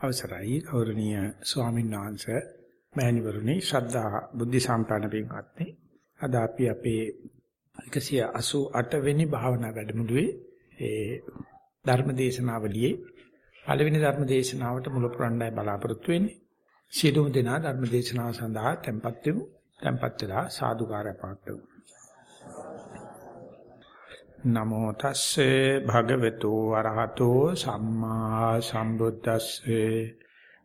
අවසරයි ගෞරවනීය ස්වාමීන් වහන්සේ මෑණිවරුනි ශ්‍රද්ධා බුද්ධ සම්පන්න පින්වත්නි. අද අපි අපේ 188 වෙනි භාවනා වැඩමුළුවේ ඒ ධර්ම දේශනාවලියේ පළවෙනි ධර්ම දේශනාවට මුල පුරන්නයි බලාපොරොත්තු වෙන්නේ. සියලුම දෙනා ධර්ම දේශනාව සඳහා tempත් වෙමු tempත් වෙලා සාදුකාරය පාත්තුමු නමෝ තස්සේ භගවතු වරහතෝ සම්මා සම්බුද්දස්සේ.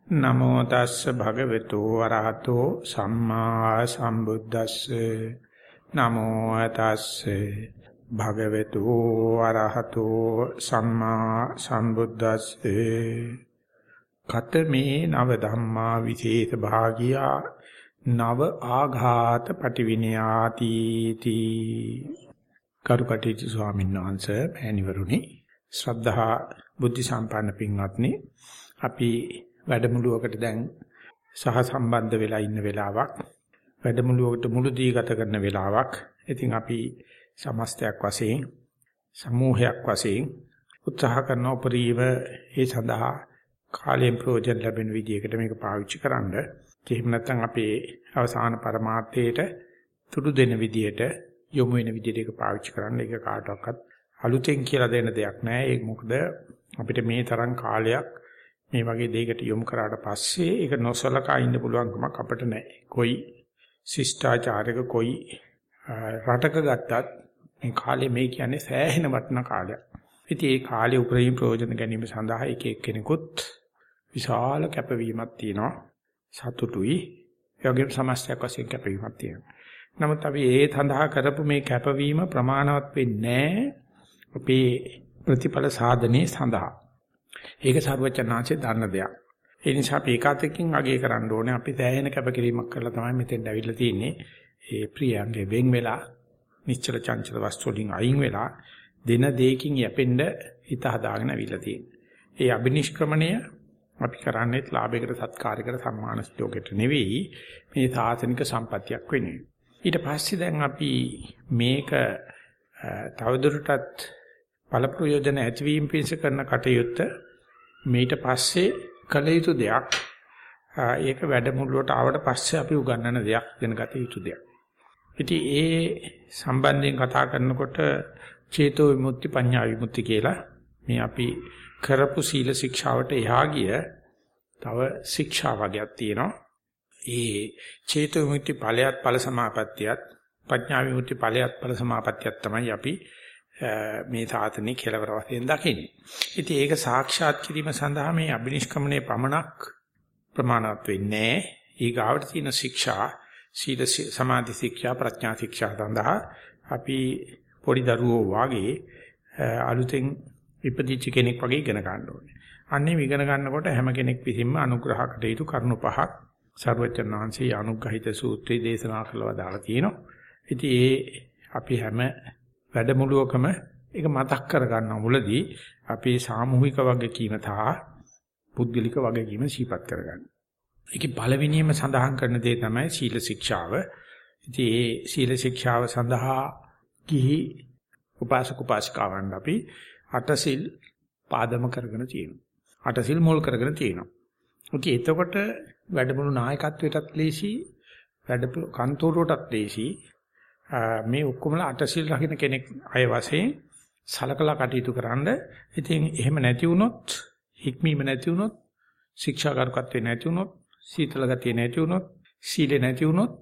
නමෝ තස්සේ භගවතු වරහතෝ සම්මා සම්බුද්දස්සේ. නමෝ තස්සේ භගවතු වරහතෝ සම්මා සම්බුද්දස්සේ. කතමේ නව ධම්මා විශේෂ භාගියා නව ආඝාත පටිවිනයාති තී කරුකටීච ස්වාමීන් වහන්සේ මෑණිවරුනි ශ්‍රද්ධා බුද්ධ සම්පන්න පින්වත්නි අපි වැඩමුළුවකට දැන් සහ සම්බන්ධ වෙලා ඉන්න වෙලාවක් වැඩමුළුවකට මුළු දී ගත කරන වෙලාවක් ඉතින් අපි සමස්තයක් වශයෙන් සමූහයක් වශයෙන් උත්සාහ කරන උපරිම ඒ සඳහා කාලයෙන් ප්‍රයෝජන ලැබෙන විදිහකට මේක පාවිච්චි කරන්න. එහෙම නැත්නම් අපේ අවසාන પરමාර්ථයට තුඩු දෙන විදිහට යොමු වෙන විදිහට ඒක පාවිච්චි කරන්න. ඒක කාටවත් අලුතෙන් කියලා දෙන්න දෙයක් නෑ. ඒක මොකද අපිට මේ තරම් කාලයක් මේ වගේ දෙයකට යොමු කරාට පස්සේ ඒක නොසලකා ඉන්න පුළුවන්කමක් අපිට නෑ. කොයි ශිෂ්ටාචාරයක කොයි රටක ගත්තත් මේ කාලේ මේ කියන්නේ සෑහෙන වටිනා කාලයක්. ඉතින් ඒ කාලේ උපරිම ප්‍රයෝජන ගැනීම සඳහා එක එක්කෙනෙකුත් විශාල කැපවීමක් තියෙනවා. සතුටුයි. ඒ වගේම සමස්තයක් වශයෙන් කැපවීමක් තියෙනවා. නමුත් අපි ඒ සඳහා කරපු මේ කැපවීම ප්‍රමාණවත් වෙන්නේ අපේ ප්‍රතිඵල සාධනයේ සඳහා. ඒක සර්වචනාංශේ දන්න දෙයක්. ඒ නිසා අපි ඒකාතකින් අගය කරන්න ඕනේ අපි සෑහෙන කැපකිරීමක් කරලා තමයි මෙතෙන් ඇවිල්ලා තියෙන්නේ. ඒ ප්‍රියංගේ වෙන් වෙලා නිශ්චල චංචල වස්තු වලින් අයින් වෙලා දින දෙකකින් යැපෙන්න හිත හදාගෙන ඇවිල්ලා තියෙන්නේ. ඒ අබිනිෂ්ක්‍රමණය අපි කරන්නේ ලාභයකට සත්කාරයකට සම්මාන ස්ලෝකෙට නෙවෙයි මේ සාසනික සම්පත්තියක් වෙන්නේ. ඊට පස්සේ දැන් අපි මේක තවදුරටත් ඵල ප්‍රයෝජන ඇතිවීම පිණිස කරන කටයුත්ත මේට පස්සේ කළ යුතු දෙයක් ඒක වැඩමුළුවට ආවට පස්සේ අපි උගන්වන දෙයක් දැනගත යුතු දෙයක්. ඉතින් ඒ සම්බන්ධයෙන් කතා කරනකොට චේතෝ විමුක්ති පඤ්ඤා විමුක්ති කියලා මේ අපි කරපු සීල ශික්ෂාවට එහා ගිය තව ශික්ෂා වර්ගයක් තියෙනවා. ඒ චේතෝ විමුක්ති ඵලයත් ඵල සමාපත්තියත් ප්‍රඥා විමුක්ති ඵලයත් ඵල සමාපත්තියත් තමයි අපි මේ සාතනේ කෙලවර වශයෙන් දකින්නේ. ඉතින් ඒක සාක්ෂාත් කිරීම සඳහා මේ අබිනිෂ්ක්‍මණය පමණක් ප්‍රමාණවත් වෙන්නේ ඊගාවට තියෙන ශික්ෂා සීල සමාධි ශික්ෂා ප්‍රඥා ශික්ෂා සඳහා අපි පොඩි දරුවෝ වාගේ අලුතෙන් ඉපදිච්ච කෙනෙක් වගේ ඉගෙන ගන්න ඕනේ. අන්නේ ඉගෙන ගන්නකොට හැම කෙනෙක් විසින්ම අනුග්‍රහ කටයුතු කරුණු පහක් සර්වචන් වහන්සේ අනුග්‍රහිත සූත්‍රය දේශනා කළා දාලා තියෙනවා. ඉතින් ඒ අපි හැම වැඩමුළුවකම ඒක මතක් කරගන්න මුලදී අපි සාමූහික වගකීම තා පුද්ගලික වගකීම සිහිපත් කරගන්න. ඒකේ පළවෙනියම සඳහන් කරන දේ තමයි සීල ශික්ෂාව. ඉතින් ඒ සීල ශික්ෂාව සඳහා කිහි උපාසක උපාසිකාවන් අපි අටසිල් පාදම කරගෙන තියෙනවා. අටසිල් මුල් කරගෙන තියෙනවා. ඉතින් එතකොට වැඩමුළු නායකත්වයටත් ලේසි වැඩ කන්තෝරුවටත් ලේසි මේ ඔක්කොමලා අටසිල් රකින්න කෙනෙක් අය වශයෙන් සලකලා කටයුතු කරන්න. ඉතින් එහෙම නැති වුණොත් හික්මීම නැති වුණොත් ශික්ෂාකාරකත්වේ නැති වුණොත් සීතල ගතිය නැති වුණොත් සීලෙ නැති වුණොත්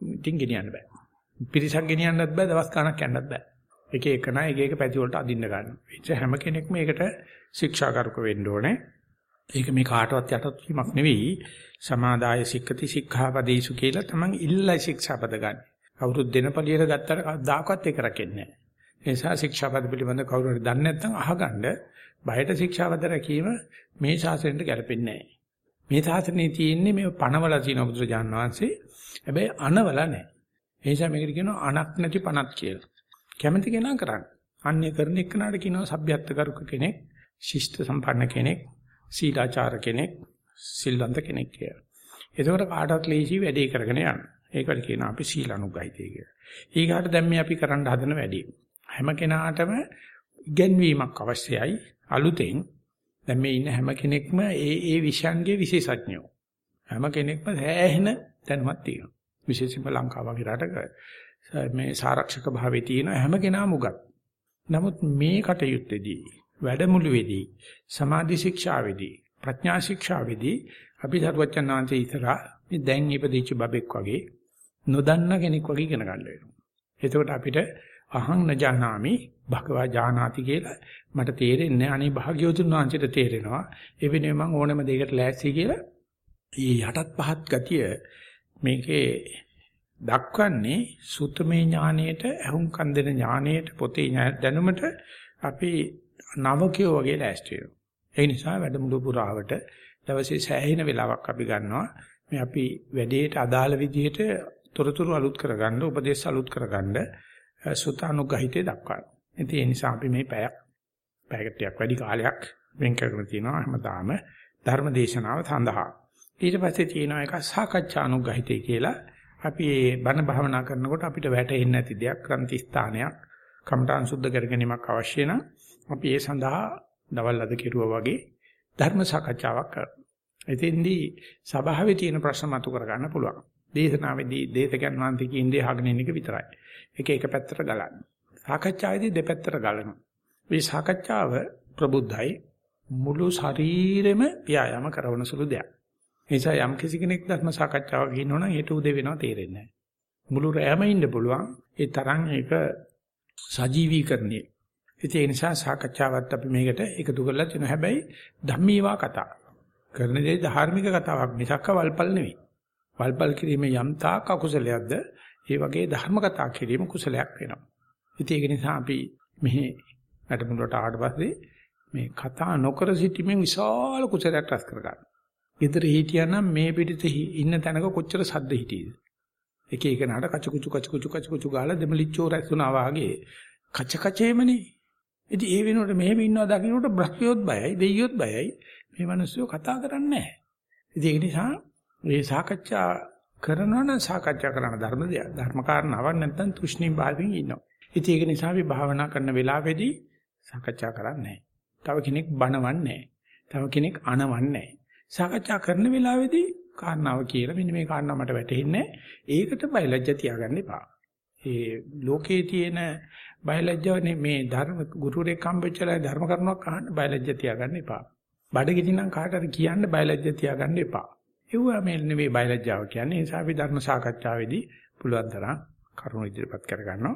ඉතින් ගෙනියන්න බෑ. පිරිසක් ගෙනියන්නත් බෑ දවස් ගණක් යන්නත් බෑ. එක එක නයි එක එක පැති වලට අදින්න ගන්නවා. ඒ හැම කෙනෙක්ම ඒකට ශික්ෂාකාරක වෙන්න ඕනේ. ඒක මේ කාටවත් යටත් වීමක් නෙවෙයි සමාදාය සික්කති සික්ඛාපදේසු කියලා තමන් ඉල්ලයි ශික්ෂාපද ගන්න. කවුරුත් දෙනපළියට ගත්තට කවදාකවත් ඒක රැකෙන්නේ නැහැ. ඒ නිසා ශික්ෂාපද පිළිබඳ කවුරු හරි දන්නේ නැත්නම් අහගන්න බයට ශික්ෂාපද රැකීම මේ ශාසනයට ගැලපෙන්නේ නැහැ. මේ ශාසනයේ තියෙන්නේ මේ පණවල තියෙන බුදුරජාන් වහන්සේ. හැබැයි අනවල නැහැ. ඒ නිසා මේකට කියනවා අනක් නැති පණක් කියලා. කැමැති කෙනා කරන්න. අන්‍ය කරන එක්කනට කියනවා සભ્યත්ව කරුක කෙනෙක්, ශිෂ්ට සම්පන්න කෙනෙක්, සීලාචාර කෙනෙක්, සිල්වන්ත කෙනෙක් කියලා. එතකොට කාටවත් ලේසි වැඩේ කරගෙන යන්න. ඒකට කියනවා අපි සීලානුගහිතය කියලා. ඊගාට දැන් මේ අපි කරන්න හදන වැඩේ. හැම කෙනාටම ඉගැන්වීමක් අවශ්‍යයි අලුතෙන් දැන් මේ ඉන්න හැම කෙනෙක්ම ඒ ඒ විෂයන්ගේ විශේෂඥයෝ. හැම කෙනෙක්ම සෑහෙන දැනුමක් තියෙනවා. විශේෂයෙන්ම ලංකාව වගේ රටක මේ සාරක්ෂක භාවයේ තියෙන හැම කෙනාම උගත්. නමුත් මේ කටයුත්තේදී වැඩමුළුවේදී සමාධි ශික්ෂාවේදී ප්‍රඥා ශික්ෂාවේදී අපි සර්වචන්නාන්තේ ඉතලා මේ දැන් ඉපදිච්ච බබෙක් වගේ නොදන්න කෙනෙක් වගේ ඉගෙන ගන්න වෙනවා. එතකොට අපිට අහං නජානාමි භගවා ජානාති කියලා මට තේරෙන්නේ අනේ භාග්‍යවතුන් වහන්සේට තේරෙනවා. ඒ වෙනුවෙන් මම ඕනම දෙයකට ලෑස්ති කියලා ඊ යටත් පහත් ගතිය මේකේ දක්වන්නේ සුතමේ ඥාණයට අහුම්කම් දෙන ඥාණයට පොතේ දැනුමට අපි නවකයෝ වගේ ලෑස්ති වෙනවා. ඒ නිසා වැඩමුළු පුරාවට දවසේ සෑහෙන වෙලාවක් අපි ගන්නවා. මේ අපි වැඩේට අදාළ විදිහට තොරතුරු අලුත් කරගන්න, උපදේශ අලුත් කරගන්න සුතානුගහිතේ දක්වනවා. ඉතින් ඒ නිසා අපි මේ පැයක් පැයකටයක් වැඩි කාලයක් වෙන් කරගෙන තියෙනවා හැමදාම ධර්ම දේශනාව සඳහා. ඊට පස්සේ තියෙනවා එක සාකච්ඡානුගහිතේ කියලා. අපි මේ බණ භාවනා කරනකොට අපිට වැටෙන්නේ නැති දෙයක් ක්‍රන්ති ස්ථානයක් කමඨාන් සුද්ධ කරගැනීමක් අවශ්‍ය නම් අපි ඒ සඳහා දවල් අද කෙරුවා වගේ ධර්ම සාකච්ඡාවක් කරනවා. එතෙන්දී සභාවේ තියෙන ප්‍රශ්න මතු කර ගන්න පුළුවන්. දේශනාවේදී දේශකයන් වහන්සේ කියන්නේ අහගෙන ඉන්න එක විතරයි. ඒක එක පැත්තට ගලන්න. සාකච්ඡාවේදී දෙපැත්තට ගලනවා. මේ සාකච්ඡාව ප්‍රබුද්ධයි මුළු ශරීරෙම ව්‍යායාම කරන සුළු දෙයක්. ඒ නිසා යම් කිසි කෙනෙක් ධර්ම සාකච්ඡාවක ඉන්නවනම් ඒට උදේ වෙනවා තේරෙන්නේ නැහැ. මුළු රැයම ඉන්න පුළුවන්. ඒ තරම් ඒක සජීවීකරණය. ඉතින් ඒ නිසා සාකච්ඡාවත් අපි මේකට එකතු කරලා තියෙනවා. හැබැයි ධම්මීවා කතා. කරන දේ ධාර්මික කතාවක් මිසක්ක වල්පල් නෙවෙයි. වල්පල් කිරීමේ යම් තාක් අකුසලයක්ද ඒ වගේ ධර්ම කතා කිරීම කුසලයක් වෙනවා. ඉතින් ඒක නිසා අපි මෙහි වැඩමුළුවට ආවට පස්සේ මේ කතා නොකර සිටීමෙන් විශාල කුසලයක් රැස් කරගන්නවා. ඊතර හිටියානම් මේ පිටිත ඉන්න තැනක කොච්චර සද්ද හිටියේද? එක එක නාට කච කුචු කච කුචු කච කුචු ගාලා දෙමලිච්චෝ රැස්ුණා වාගේ කච කචේමනේ. ඉතින් ඒ වෙනුවට මෙහෙම ඉන්නවා දකින්නට බ්‍රහ්මියොත් බයයි දෙයියොත් බයයි මේ මිනිස්සු කතා කරන්නේ නැහැ. ඉතින් ඒ නිසා මේ සාකච්ඡා කරනවා නම් සාකච්ඡා කරන ධර්ම දෙයක්. ධර්ම කාරණාවක් නැත්නම් තුෂ්ණී භාවයෙන් ඉන්නවා. ඉතින් ඒක නිසා අපි භාවනා කරන වෙලාවේදී සාකච්ඡා කරන්නේ තව කෙනෙක් බනවන්නේ තව කෙනෙක් අනවන්නේ සාකච්ඡා කරන වෙලාවේදී කාරණාව කියලා මෙන්න මේ කාරණාව මට වැටහෙන්නේ ඒකට බයලජ්ජ තියාගන්න එපා. ඒ ලෝකේ තියෙන බයලජ්ජවනේ මේ ධර්ම ගුරුරෙක් හම්බෙච්චලා ධර්ම කරුණක් අහන්න බයලජ්ජ තියාගන්න එපා. බඩගිනි නම් කාටද කියන්න බයලජ්ජ තියාගන්න එපා. ඒවා මේ නෙවෙයි බයලජ්ජාව කියන්නේ. ඒ නිසා අපි ධර්ම සාකච්ඡාවේදී පුළුවන් තරම් කරුණු ඉදිරිපත් කර ගන්නවා.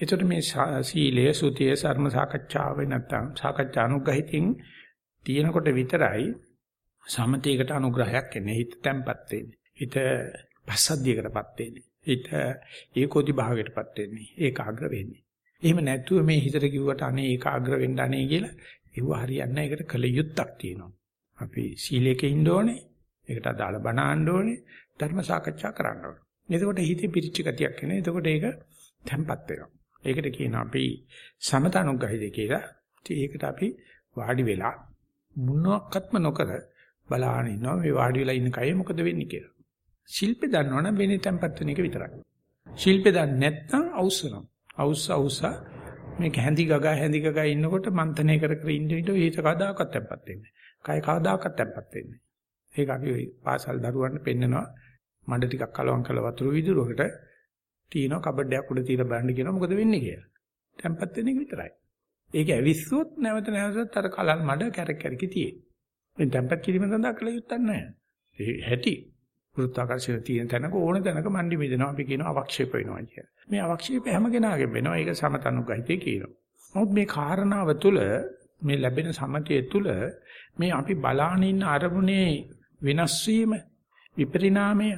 ඒකට මේ සීලය, සුතිය, ධර්ම සාකච්ඡාවේ නැත්තම් සාකච්ඡා අනුග්‍රහිතින් තියෙනකොට විතරයි සමතේකට අනුග්‍රහයක් එන්නේ. හිත තැම්පත් වෙන්නේ. හිත පස්සද්ධියකටපත් වෙන්නේ. හිත ඒකෝදි භාවයකටපත් වෙන්නේ. ඒකාග්‍ර වෙන්නේ. එහෙම නැතුව මේ හිතට කිව්වට අනේ ඒකාග්‍ර වෙන්න අනේ කියලා ඒව හරියන්නේ නැහැ. ඒකට කල යුත්තක් තියෙනවා. අපි සීලයක ඉන්න ඕනේ. ඒකට අදාළ බණ අහන්න ඕනේ. ධර්ම සාකච්ඡා කරන්න ඕනේ. එතකොට හිතේ පිරිච්ච ගතියක් එනවා. එතකොට ඒක තැම්පත් වෙනවා. ඒකට කියනවා අපි සමතනුග්‍රහිත කියලා. ඒකට අපි වාඩි වෙලා මොනක්වත්ම නොකර බලාගෙන ඉන්නවා මේ වාඩි වෙලා ඉන්න කය මොකද වෙන්නේ කියලා. ශිල්පේ දන්නවනම් වෙන්නේ තැම්පත් වෙන එක විතරයි. ශිල්පේ දන්නේ නැත්නම් අවුස්සනවා. අවුස්ස අවුස්ස මේක හැඳි ගගා හැඳි ගගා ඉන්නකොට මන්තනේ කර කර ඉන්න විට ඒක කවදාකවත් තැම්පත් වෙන්නේ නැහැ. කය කවදාකවත් තැම්පත් වෙන්නේ නැහැ. ඒක අපි ওই පාසල් දරුවන්ට පෙන්නනවා මඩ ටිකක් කලවම් කළ වතුර විදුරකට තියෙනවා කබඩයක් උඩ තියලා බලන්න කියනවා මොකද වෙන්නේ කියලා. තැම්පත් වෙන එක විතරයි. ඒක ඇවිස්සුවොත් නැවත නැවතත් අර කලල් මඩ කැරක් කැරකි තියෙයි. මේ තැම්පත් කිරීම සඳහා කළ යුත්තක් නැහැ. ඒ හැටි වෘත්තාකර්ෂණ තියෙන තැනක ඕන තැනක මණ්ඩි බෙදෙනවා අපි කියනවා අවක්ෂේප වෙනවා කියලා. මේ අවක්ෂේප හැම කෙනාගේම වෙනවා. ඒක සමතනුගහිතේ කියනවා. නමුත් මේ කාරණාව තුළ මේ ලැබෙන සමතය තුළ මේ අපි බලාන ඉන්න අරමුණේ වෙනස් වීම විපරිණාමය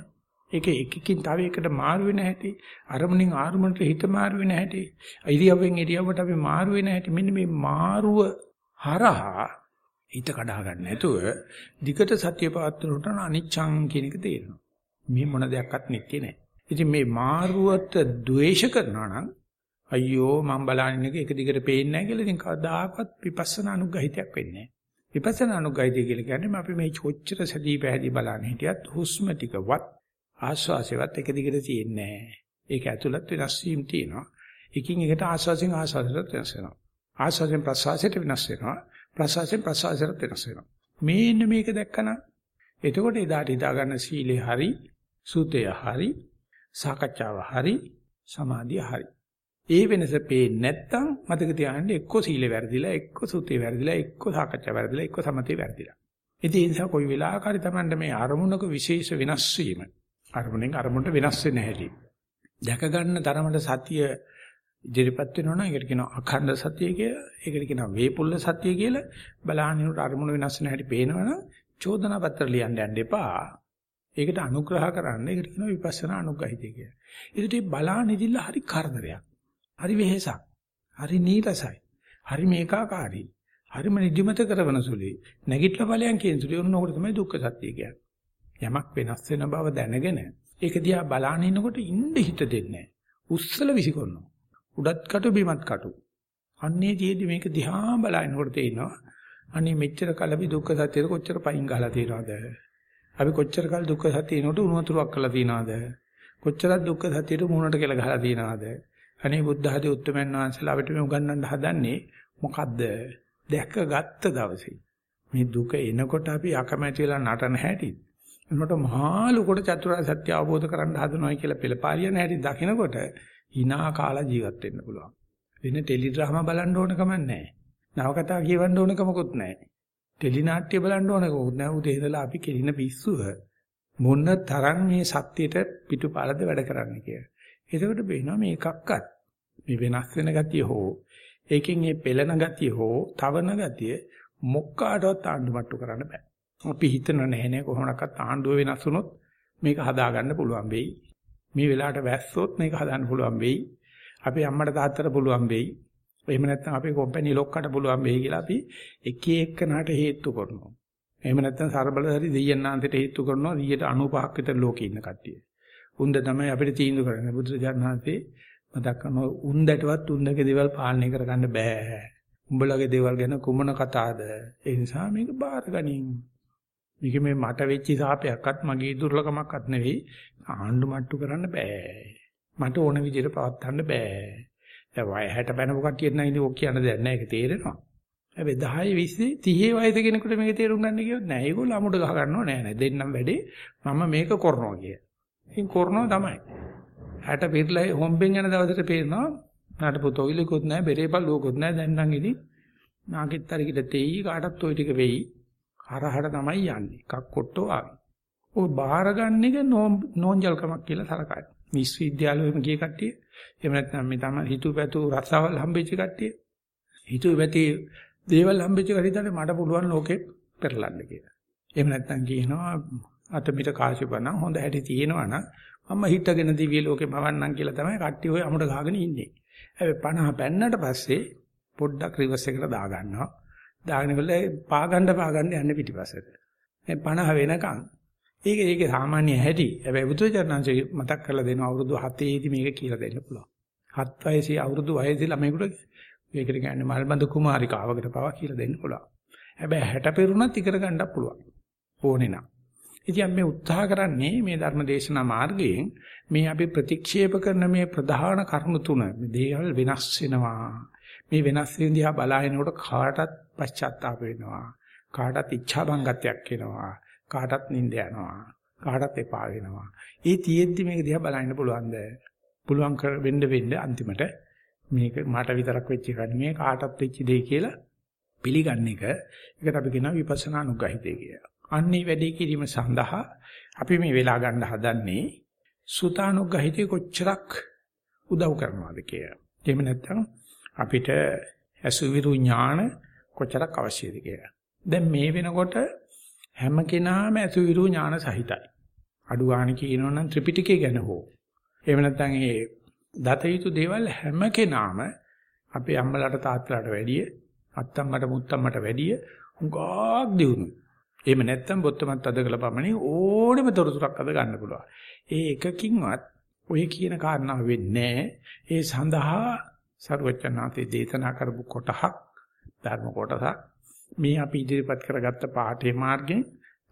ඒක එකකින් තව එකකට මාරු වෙන හැටි අරමුණින් ආරමුණට හිත මාරු වෙන හැටි ඉරියව්වෙන් ඉරියව්වට අපි මාරු වෙන හැටි මෙන්න මේ මාරුව හරහා හිත කඩා ගන්න නැතුව දිගට සත්‍ය පාත්‍රයට අනිච්ඡං කියන එක තේරෙනවා මේ මොන දෙයක්වත් නිත්‍ය නැහැ ඉතින් මේ මාරුවට ද්වේෂ කරනවා නම් අයියෝ මම බලන්නේ එක එක දිගට පේන්නේ නැහැ කියලා ඉතින් කවදාකවත් විපස්සනා අනුගහිතයක් වෙන්නේ නැහැ විපස්සනා අනුග්‍රහිතය කියලා කියන්නේ අපි මේ කොච්චර සදී පැහැදී බලන්න හිටියත් හුස්ම ටිකවත් ආශ්වාසයවත් එක දිගට තියෙන්නේ නැහැ. ඒක ඇතුළත් වෙනස් වීම තියෙනවා. එකින් එකට ආශ්වාසයෙන් ආශ්වාසයට වෙනස් වෙනවා. ආශ්වාසයෙන් ප්‍රශ්වාසයට වෙනස් වෙනවා. ප්‍රසවාසයෙන් ප්‍රසවාසයට වෙනස් වෙනවා. මේන්න මේක දැක්කනම් එතකොට එදාට හිතා ගන්න සීලේ හරි, සුතේ හරි, සාකච්ඡාව හරි, සමාධිය හරි. ඒ වෙනස පේන්නේ නැත්තම් මතක තියාගන්න එක්ක සීලේ වැරදිලා, එක්ක සුතේ වැරදිලා, එක්ක සාකච්ඡා වැරදිලා, එක්ක සමතේ වැරදිලා. ඉතින් ඒ නිසා කොයි වෙලාවකරි Tamanda මේ අරමුණක විශේෂ වෙනස් වීම අරමුණෙන් අරමුණට වෙනස් වෙන හැටි. දැක ගන්න තරමට සතිය ඉදිරිපත් වෙනවා නම් ඒකට කියනවා අඛණ්ඩ සතිය කියලා. ඒකට කියනවා වේපුල්ල සතිය කියලා. බලහනිනුට අරමුණ වෙනස් වෙන හැටි පේනවනම් චෝදනා පත්‍ර ලියන්න යන්න එපා. ඒකට අනුග්‍රහ කරන්න. ඒකට කියනවා විපස්සනා අනුග්‍රහිතය කියලා. ඒකට බලහන් ඉදිල්ල හරි කරදරයක්. හරි වෙහෙසක්. හරි නීරසයි. හරි මේකාකාරී. හරිම නිදිමත කරවන සුළුයි. නැගිටලා ඵලයන් කියන සුළුයි. ඔන්න ඔකට තමයි දුක්ඛ සත්‍ය කියන්නේ. යමක් වෙනස් වෙන බව දැනගෙන ඒක දිහා බලාගෙන ඉන්නකොට ඉන්න හිත දෙන්නේ නැහැ. උස්සල විසිකරනවා. උඩත් කටු බිමත් කටු. අන්නේ තියේදී මේක දිහා බලනකොට තේිනවා. අනේ මෙච්චර කල අපි දුක්ඛ සත්‍යයට කොච්චර පයින් ගහලා තියනවද? අපි කොච්චර කල් දුක්ඛ සත්‍යේනට උණු වතුරක් කරලා තියනවද? කොච්චරක් දුක්ඛ සත්‍යයට මුහුණට කියලා ගහලා තියනවද? අනේ බුද්ධ ආදී උත්තරමයන් වහන්සේලා අපිට මේ උගන්වන්න හදන්නේ මොකද්ද? දැක ගත්ත දවසේ මේ දුක එනකොට අපි අකමැති වෙලා නටන හැටි එනකොට මහා ලොකුට චතුරාර්ය සත්‍ය අවබෝධ කරගන්න හදනවා කියලා පෙළපාලියන හැටි දකිනකොට hina කාලා ජීවත් වෙන්න පුළුවන්. වෙන ටෙලි ඩ්‍රාමා බලන්න ඕන කමක් නැහැ. නවකතා කියවන්න ඕන කමකුත් නැහැ. ටෙලි නාට්‍ය බලන්න ඕන කමකුත් නැහැ. උදේ ඉඳලා අපි කෙලින පිස්සුව මොන තරම් මේ සත්‍යයට පිටුපාලද වැඩ කරන්න කියලා. එතකොට පේනවා මේ එකක්වත් මේ වෙනස් වෙන ගතිය හෝ ඒකෙන් මේ පෙළෙන ගතිය හෝ තවන ගතිය මොක්කාටවත් ආණ්ඩුමට්ටු කරන්න බෑ. අපි හිතන නැහැ නේ කොහොමනක්වත් ආණ්ඩුව වෙනස් වුණොත් මේක හදාගන්න පුළුවන් වෙයි. මේ වෙලාවට වැස්සොත් මේක හදාන්න පුළුවන් වෙයි. අපේ අම්මට තාත්තට පුළුවන් වෙයි. එහෙම නැත්නම් අපේ කම්පැනි ලොක්කට පුළුවන් වෙයි කියලා අපි එක එකනට හේතු කරනවා. එහෙම නැත්නම් ਸਰබලධාරි දෙයයන්ාන්තයට හේතු කරනවා 195ක් විතර ලෝකේ ඉන්න කට්ටිය. උන්ද තමයි අපිට තීන්දුව කරන්නේ. බුදුරජාණන් වහන්සේ මතක් කරනවා උන්දටවත් උන්දගේ දේවල් පාලනය කරගන්න බෑ. උඹලගේ දේවල් ගැන කුමන කතාවද? ඒ නිසා මේක බාරගනින්. මේක මේ මට වෙච්ච සාපයක්වත් මගේ දුර්ලකමක්වත් නෙවෙයි. ආණ්ඩු මට්ටු කරන්න බෑ. මට ඕන විදිහට පවත්වන්න බෑ. දැන් වය 60 බැනපු කට්ටියත් නම් ඉතින් ඔක් කියන්න දෙයක් නෑ ඒක තේරෙනවා. හැබැයි 10 20 30 වයස කෙනෙකුට මේක තේරුම් ගන්න කිව්වොත් නෑ ඒගොල්ලෝ අමුඩ ගහ ගන්නව නෑ නෑ දෙන්නම් වැඩේ මම මේක කරනවා කිය. ඉතින් කරනවා තමයි. 60 පිටලා හොම්බෙන් යන දවසට පේනවා නාට පුතෝවිලකුත් නෑ බෙරේපල්ලුවකුත් නෑ දැන් නම් ඉතින් නාකිත් අරකිට තෙයි කාටත් ওই ටික වෙයි. හරහට තමයි යන්නේ. එකක් කොට්ටෝ ආවි. ඔය බාහිර ගන්න එක නෝන්ජල්කමක් කියලා සලකයි. විශ්වවිද්‍යාලෙම ගිය කට්ටිය. එහෙම නැත්නම් මේ තමයි හිතුවපැතු රසාවල් හම්බෙච්ච කට්ටිය. හිතුවපැති දේවල් හම්බෙච්ච කට්ටියට මට පුළුවන් ලෝකෙ පෙරලන්න කියලා. එහෙම නැත්නම් කියනවා අත මිට කාසිපණ හොඳ හැටි තියෙනවා නම් මම හිතගෙන දිව්‍ය ලෝකේ මවන්නම් කියලා තමයි කට්ටිය ඔය අමුඩ ගහගෙන ඉන්නේ. හැබැයි 50 පෙන්නට පස්සේ පොඩ්ඩක් රිවර්ස් එකට දා ගන්නවා. දාගෙන ඉවරලා පා ගන්න පා ගන්න යන්නේ පිටිපස්සට. මේ 50 වෙනකන් ඒක ඒකේ සාමාන්‍ය හැටි. හැබැයි බුදුචානන්සේ මතක් කරලා දෙනවා අවුරුදු 7 ේදී මේක කියලා දෙන්න පුළුවන්. 7 වයසේ අවුරුදු වයසේ ළමයෙකුට මේකට කියන්නේ මල්බඳ කුමාරිකාවකට පවා කියලා දෙන්න පුළුවන්. හැබැයි 60 පෙරුණත් ඉගෙන ගන්නත් පුළුවන්. ඕනේ නම්. ඉතින් අපි උත්සාහ කරන්නේ මේ ධර්ම දේශනා මාර්ගයෙන් මේ අපි ප්‍රතික්ෂේප කරන මේ ප්‍රධාන කරුණු තුන මේ දේවල් වෙනස් වෙනවා. මේ වෙනස් වෙන දිහා බලාගෙනකොට කාටත් පශ්චාත්තාප වෙනවා. කාටත් ඉච්ඡා බංගත්වයක් එනවා. කාටත් නිින්ද යනවා. කාටත් එපා වෙනවා. ඒ තියෙද්දි මේක දිහා බලන්න පුළුවන්ද? පුළුවන් කර වෙන්න වෙන්න අන්තිමට මේක මට විතරක් වෙච්ච එකක් නෙමෙයි කාටත් වෙච්ච දෙයක් කියලා පිළිගන්න එක. ඒකට අපි කියනවා විපස්සනා නුගහිතේ කියලා. අන්නේ වැඩේ කිරීම සඳහා අපි මේ වෙලා ගන්න හදන්නේ සුතානුග්‍රහිතේ කොච්චරක් උදව් කරනවද කියලා. එහෙම නැත්නම් අපිට අසුවිරු ඥාන කොච්චරක් අවශ්‍යද කියලා. දැන් මේ වෙනකොට හැම කෙනාම අසුවිරු ඥාන සහිතයි. අඩු ගන්න කියනවනම් ත්‍රිපිටකය ගැන හෝ. එහෙම නැත්නම් ඒ දත යුතු දේවල් හැම කෙනාම අපේ අම්මලාට තාත්තලාට වැඩිය අත්තම්මට මුත්තම්මට වැඩිය හුඟක් දියුණුයි. එහෙම නැත්නම් බොත්තමත් අද කළ පමණින් ඕනෙම තොරතුරක් අද ගන්න පුළුවන්. ඒ එකකින්වත් ඔය කියන කාරණා වෙන්නේ ඒ සඳහා සරුවචනාතේ දේශනා කරපු කොටහක් ධර්ම කොටසක්. මේ අපි ඉදිරිපත් කරගත්ත පාඨේ මාර්ගයෙන්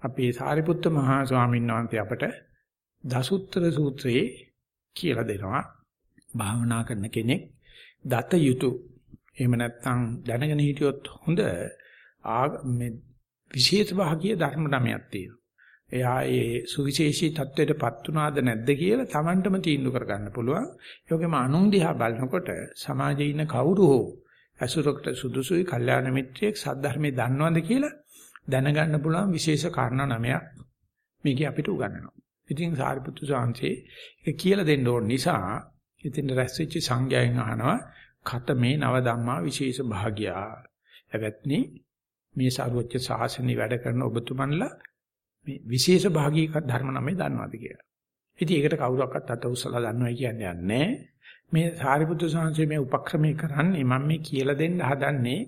අපේ සාරිපුත්ත මහා ස්වාමීන් වහන්සේ අපට දසුත්තර සූත්‍රයේ කියලා දෙනවා. භාවනා කරන කෙනෙක් දත යුතු. එහෙම නැත්නම් දැනගෙන හිටියොත් හොඳ මේ විශේෂ භාගීය ධර්ම නමයක් තියෙනවා. එයා ඒ සුවිශේෂී தത്വෙටපත් උනාද නැද්ද කියලා Tamanටම තීන්දුව කරගන්න පුළුවන්. ඒ වගේම අනුන් දිහා බලනකොට සමාජයේ ඉන්න කවුරු හෝ අසුරකට සුදුසුයි, කල්යාණ මිත්‍රයෙක් සද්ධර්මයේ දන්නවද කියලා දැනගන්න පුළුවන් විශේෂ කාරණා නමයක් මේකේ අපිට උගන්වනවා. ඉතින් සාරිපුත්තු සාංශේ ඒක කියලා දෙන්න ඕන නිසා ඉතින් රැස් වෙච්ච සංඝයායන් අහනවා කතමේ නව ධම්මා විශේෂ භාග්‍යා. එවත්නි මේ සාරවත්්‍ය සාසනේ වැඩ කරන ඔබතුමන්ලා මේ විශේෂ භාගී ධර්ම නමේ දන්නවද කියලා. ඉතින් ඒකට කවුරක්වත් අත උස්සලා දන්නවයි කියන්නේ නැහැ. මේ සාරිපුත්‍ර සාංශේ මේ උපක්‍රමයේ කරන්නේ මම මේ කියලා දෙන්න හදන්නේ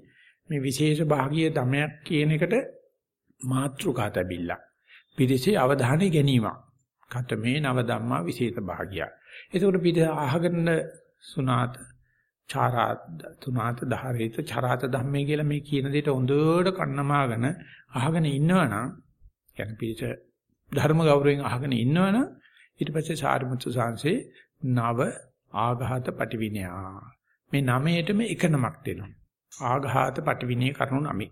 මේ විශේෂ භාගීය ධමයක් කියන එකට මාත්‍රිකා තැබිල්ල. පිරිසේ අවධානය ගැනීමක්. කතමේ නව ධම්මා විශේෂ භාගිය. එතකොට පිට අහගෙන සුනාත චාරාත් තුනාත ධාරේත චරාත ධම්මේ කියලා මේ කියන දෙයට හොඳට කන්නමාගෙන අහගෙන ඉන්නවනම් කියන්නේ පිට ධර්ම ගෞරවයෙන් අහගෙන ඉන්නවනම් ඊට පස්සේ සාරිපුත්තු සාංශේ නව ආඝාත පටිවිණයා මේ නමයටම එක නමක් දෙනවා. ආඝාත පටිවිණේ කරුණු නමයි.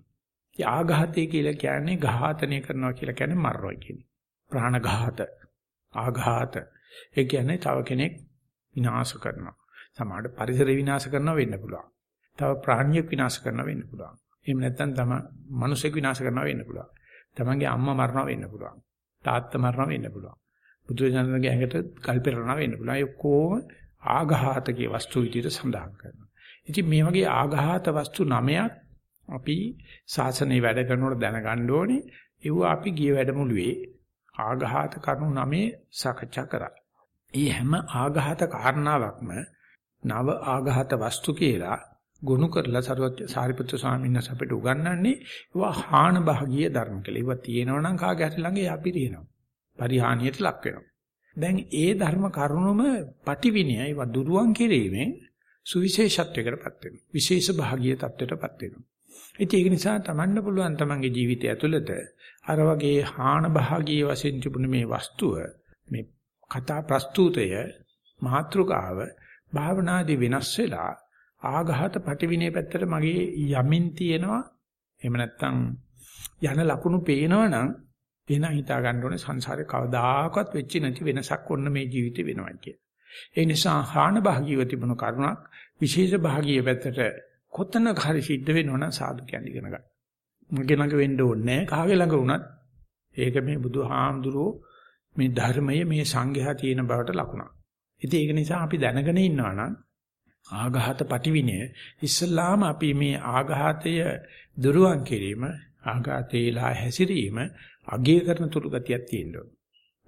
ආඝාතය කියලා කියන්නේ ඝාතනය කරනවා කියලා කියන්නේ මරනවා කියන්නේ. ප්‍රාණඝාත, ආඝාත. ඒ කියන්නේ තව කෙනෙක් විනාශ කරනවා. සමහරට පරිසරය විනාශ කරනවා වෙන්න පුළුවන්. තව ප්‍රාණියෙක් විනාශ කරනවා වෙන්න පුළුවන්. එහෙම නැත්නම් තම මිනිසෙක් විනාශ කරනවා වෙන්න පුළුවන්. තමන්ගේ අම්මා මරනවා වෙන්න පුළුවන්. තාත්තා මරනවා වෙන්න පුළුවන්. බුදුරජාණන්ගේ ඇඟට කල් පෙරනවා වෙන්න පුළුවන්. ඒ කොහොම ආඝාතකයේ වස්තු විදිහට සඳහන් කරනවා. ඉතින් මේ වගේ ආඝාත වස්තු නමයක් අපි සාසනේ වැඩ කරනකොට දැනගන්න ඕනේ ඒව අපි ගිය වැඩමුළුවේ ආඝාත කරුණු නමේ සාකච්ඡා කරා. ඒ හැම ආඝාත කාරණාවක්ම නව ආඝාත වස්තු කියලා ගොනු කරලා සරුවත් සාරිපුත්‍ර ස්වාමීන් වහන්සේ අපිට උගන්වන්නේ ඒවා හාන භාගීය ධර්ම කියලා. ඒවා තියෙනවා නම් කාගේ හරි ළඟ ඒ අපි තියෙනවා. පරිහානියට ලක් වෙනවා. දැන් ඒ ධර්ම කරුණුම පටිවිනය ඒවා දුරුවන් කිරීමෙන් සුවිශේෂත්වයකටපත් වෙනවා. විශේෂ භාගීය තත්වයටපත් වෙනවා. ඉතින් ඒක නිසා තමන්ට පුළුවන් තමන්ගේ ජීවිතය ඇතුළත අර වගේ හාන භාගී වශයෙන් තිබුණ මේ වස්තුව මේ කතා ප්‍රස්තුතය මාත්‍රිකාව භාවනාදී වෙනස් වෙලා ආඝාත පටිවිනේ පැත්තට මගේ යමින් තියෙනවා එහෙම නැත්නම් යන ලකුණු පේනවනම් එන හිතා ගන්න ඕනේ සංසාරේ කවදාකවත් වෙච්ච නැති වෙනසක් ඔන්න මේ ජීවිතේ වෙනවා කිය. ඒ නිසා හාන භාගීව තිබුණු කරුණක් විශේෂ භාගීය පැත්තට කොතනක හරි සිද්ධ වෙනවනම් සාදු කියන්නේ ඉගෙන ගන්න. මගේ ළඟ වෙන්න ඕනේ නැහැ. කාගේ ළඟ වුණත් ඒක මේ බුදුහාමුදුරෝ මේ ධර්මයේ මේ සංඝයා තියෙන බවට ලකුණක්. ඉතින් ඒක නිසා අපි දැනගෙන ඉන්නවා නම් ආඝාත පටිවිනය ඉස්සල්ලාම අපි මේ ආඝාතය දුරුවන් කිරීම ආඝාතේලා හැසිරීම අගය කරන තුරු ගතියක් තියෙනවා.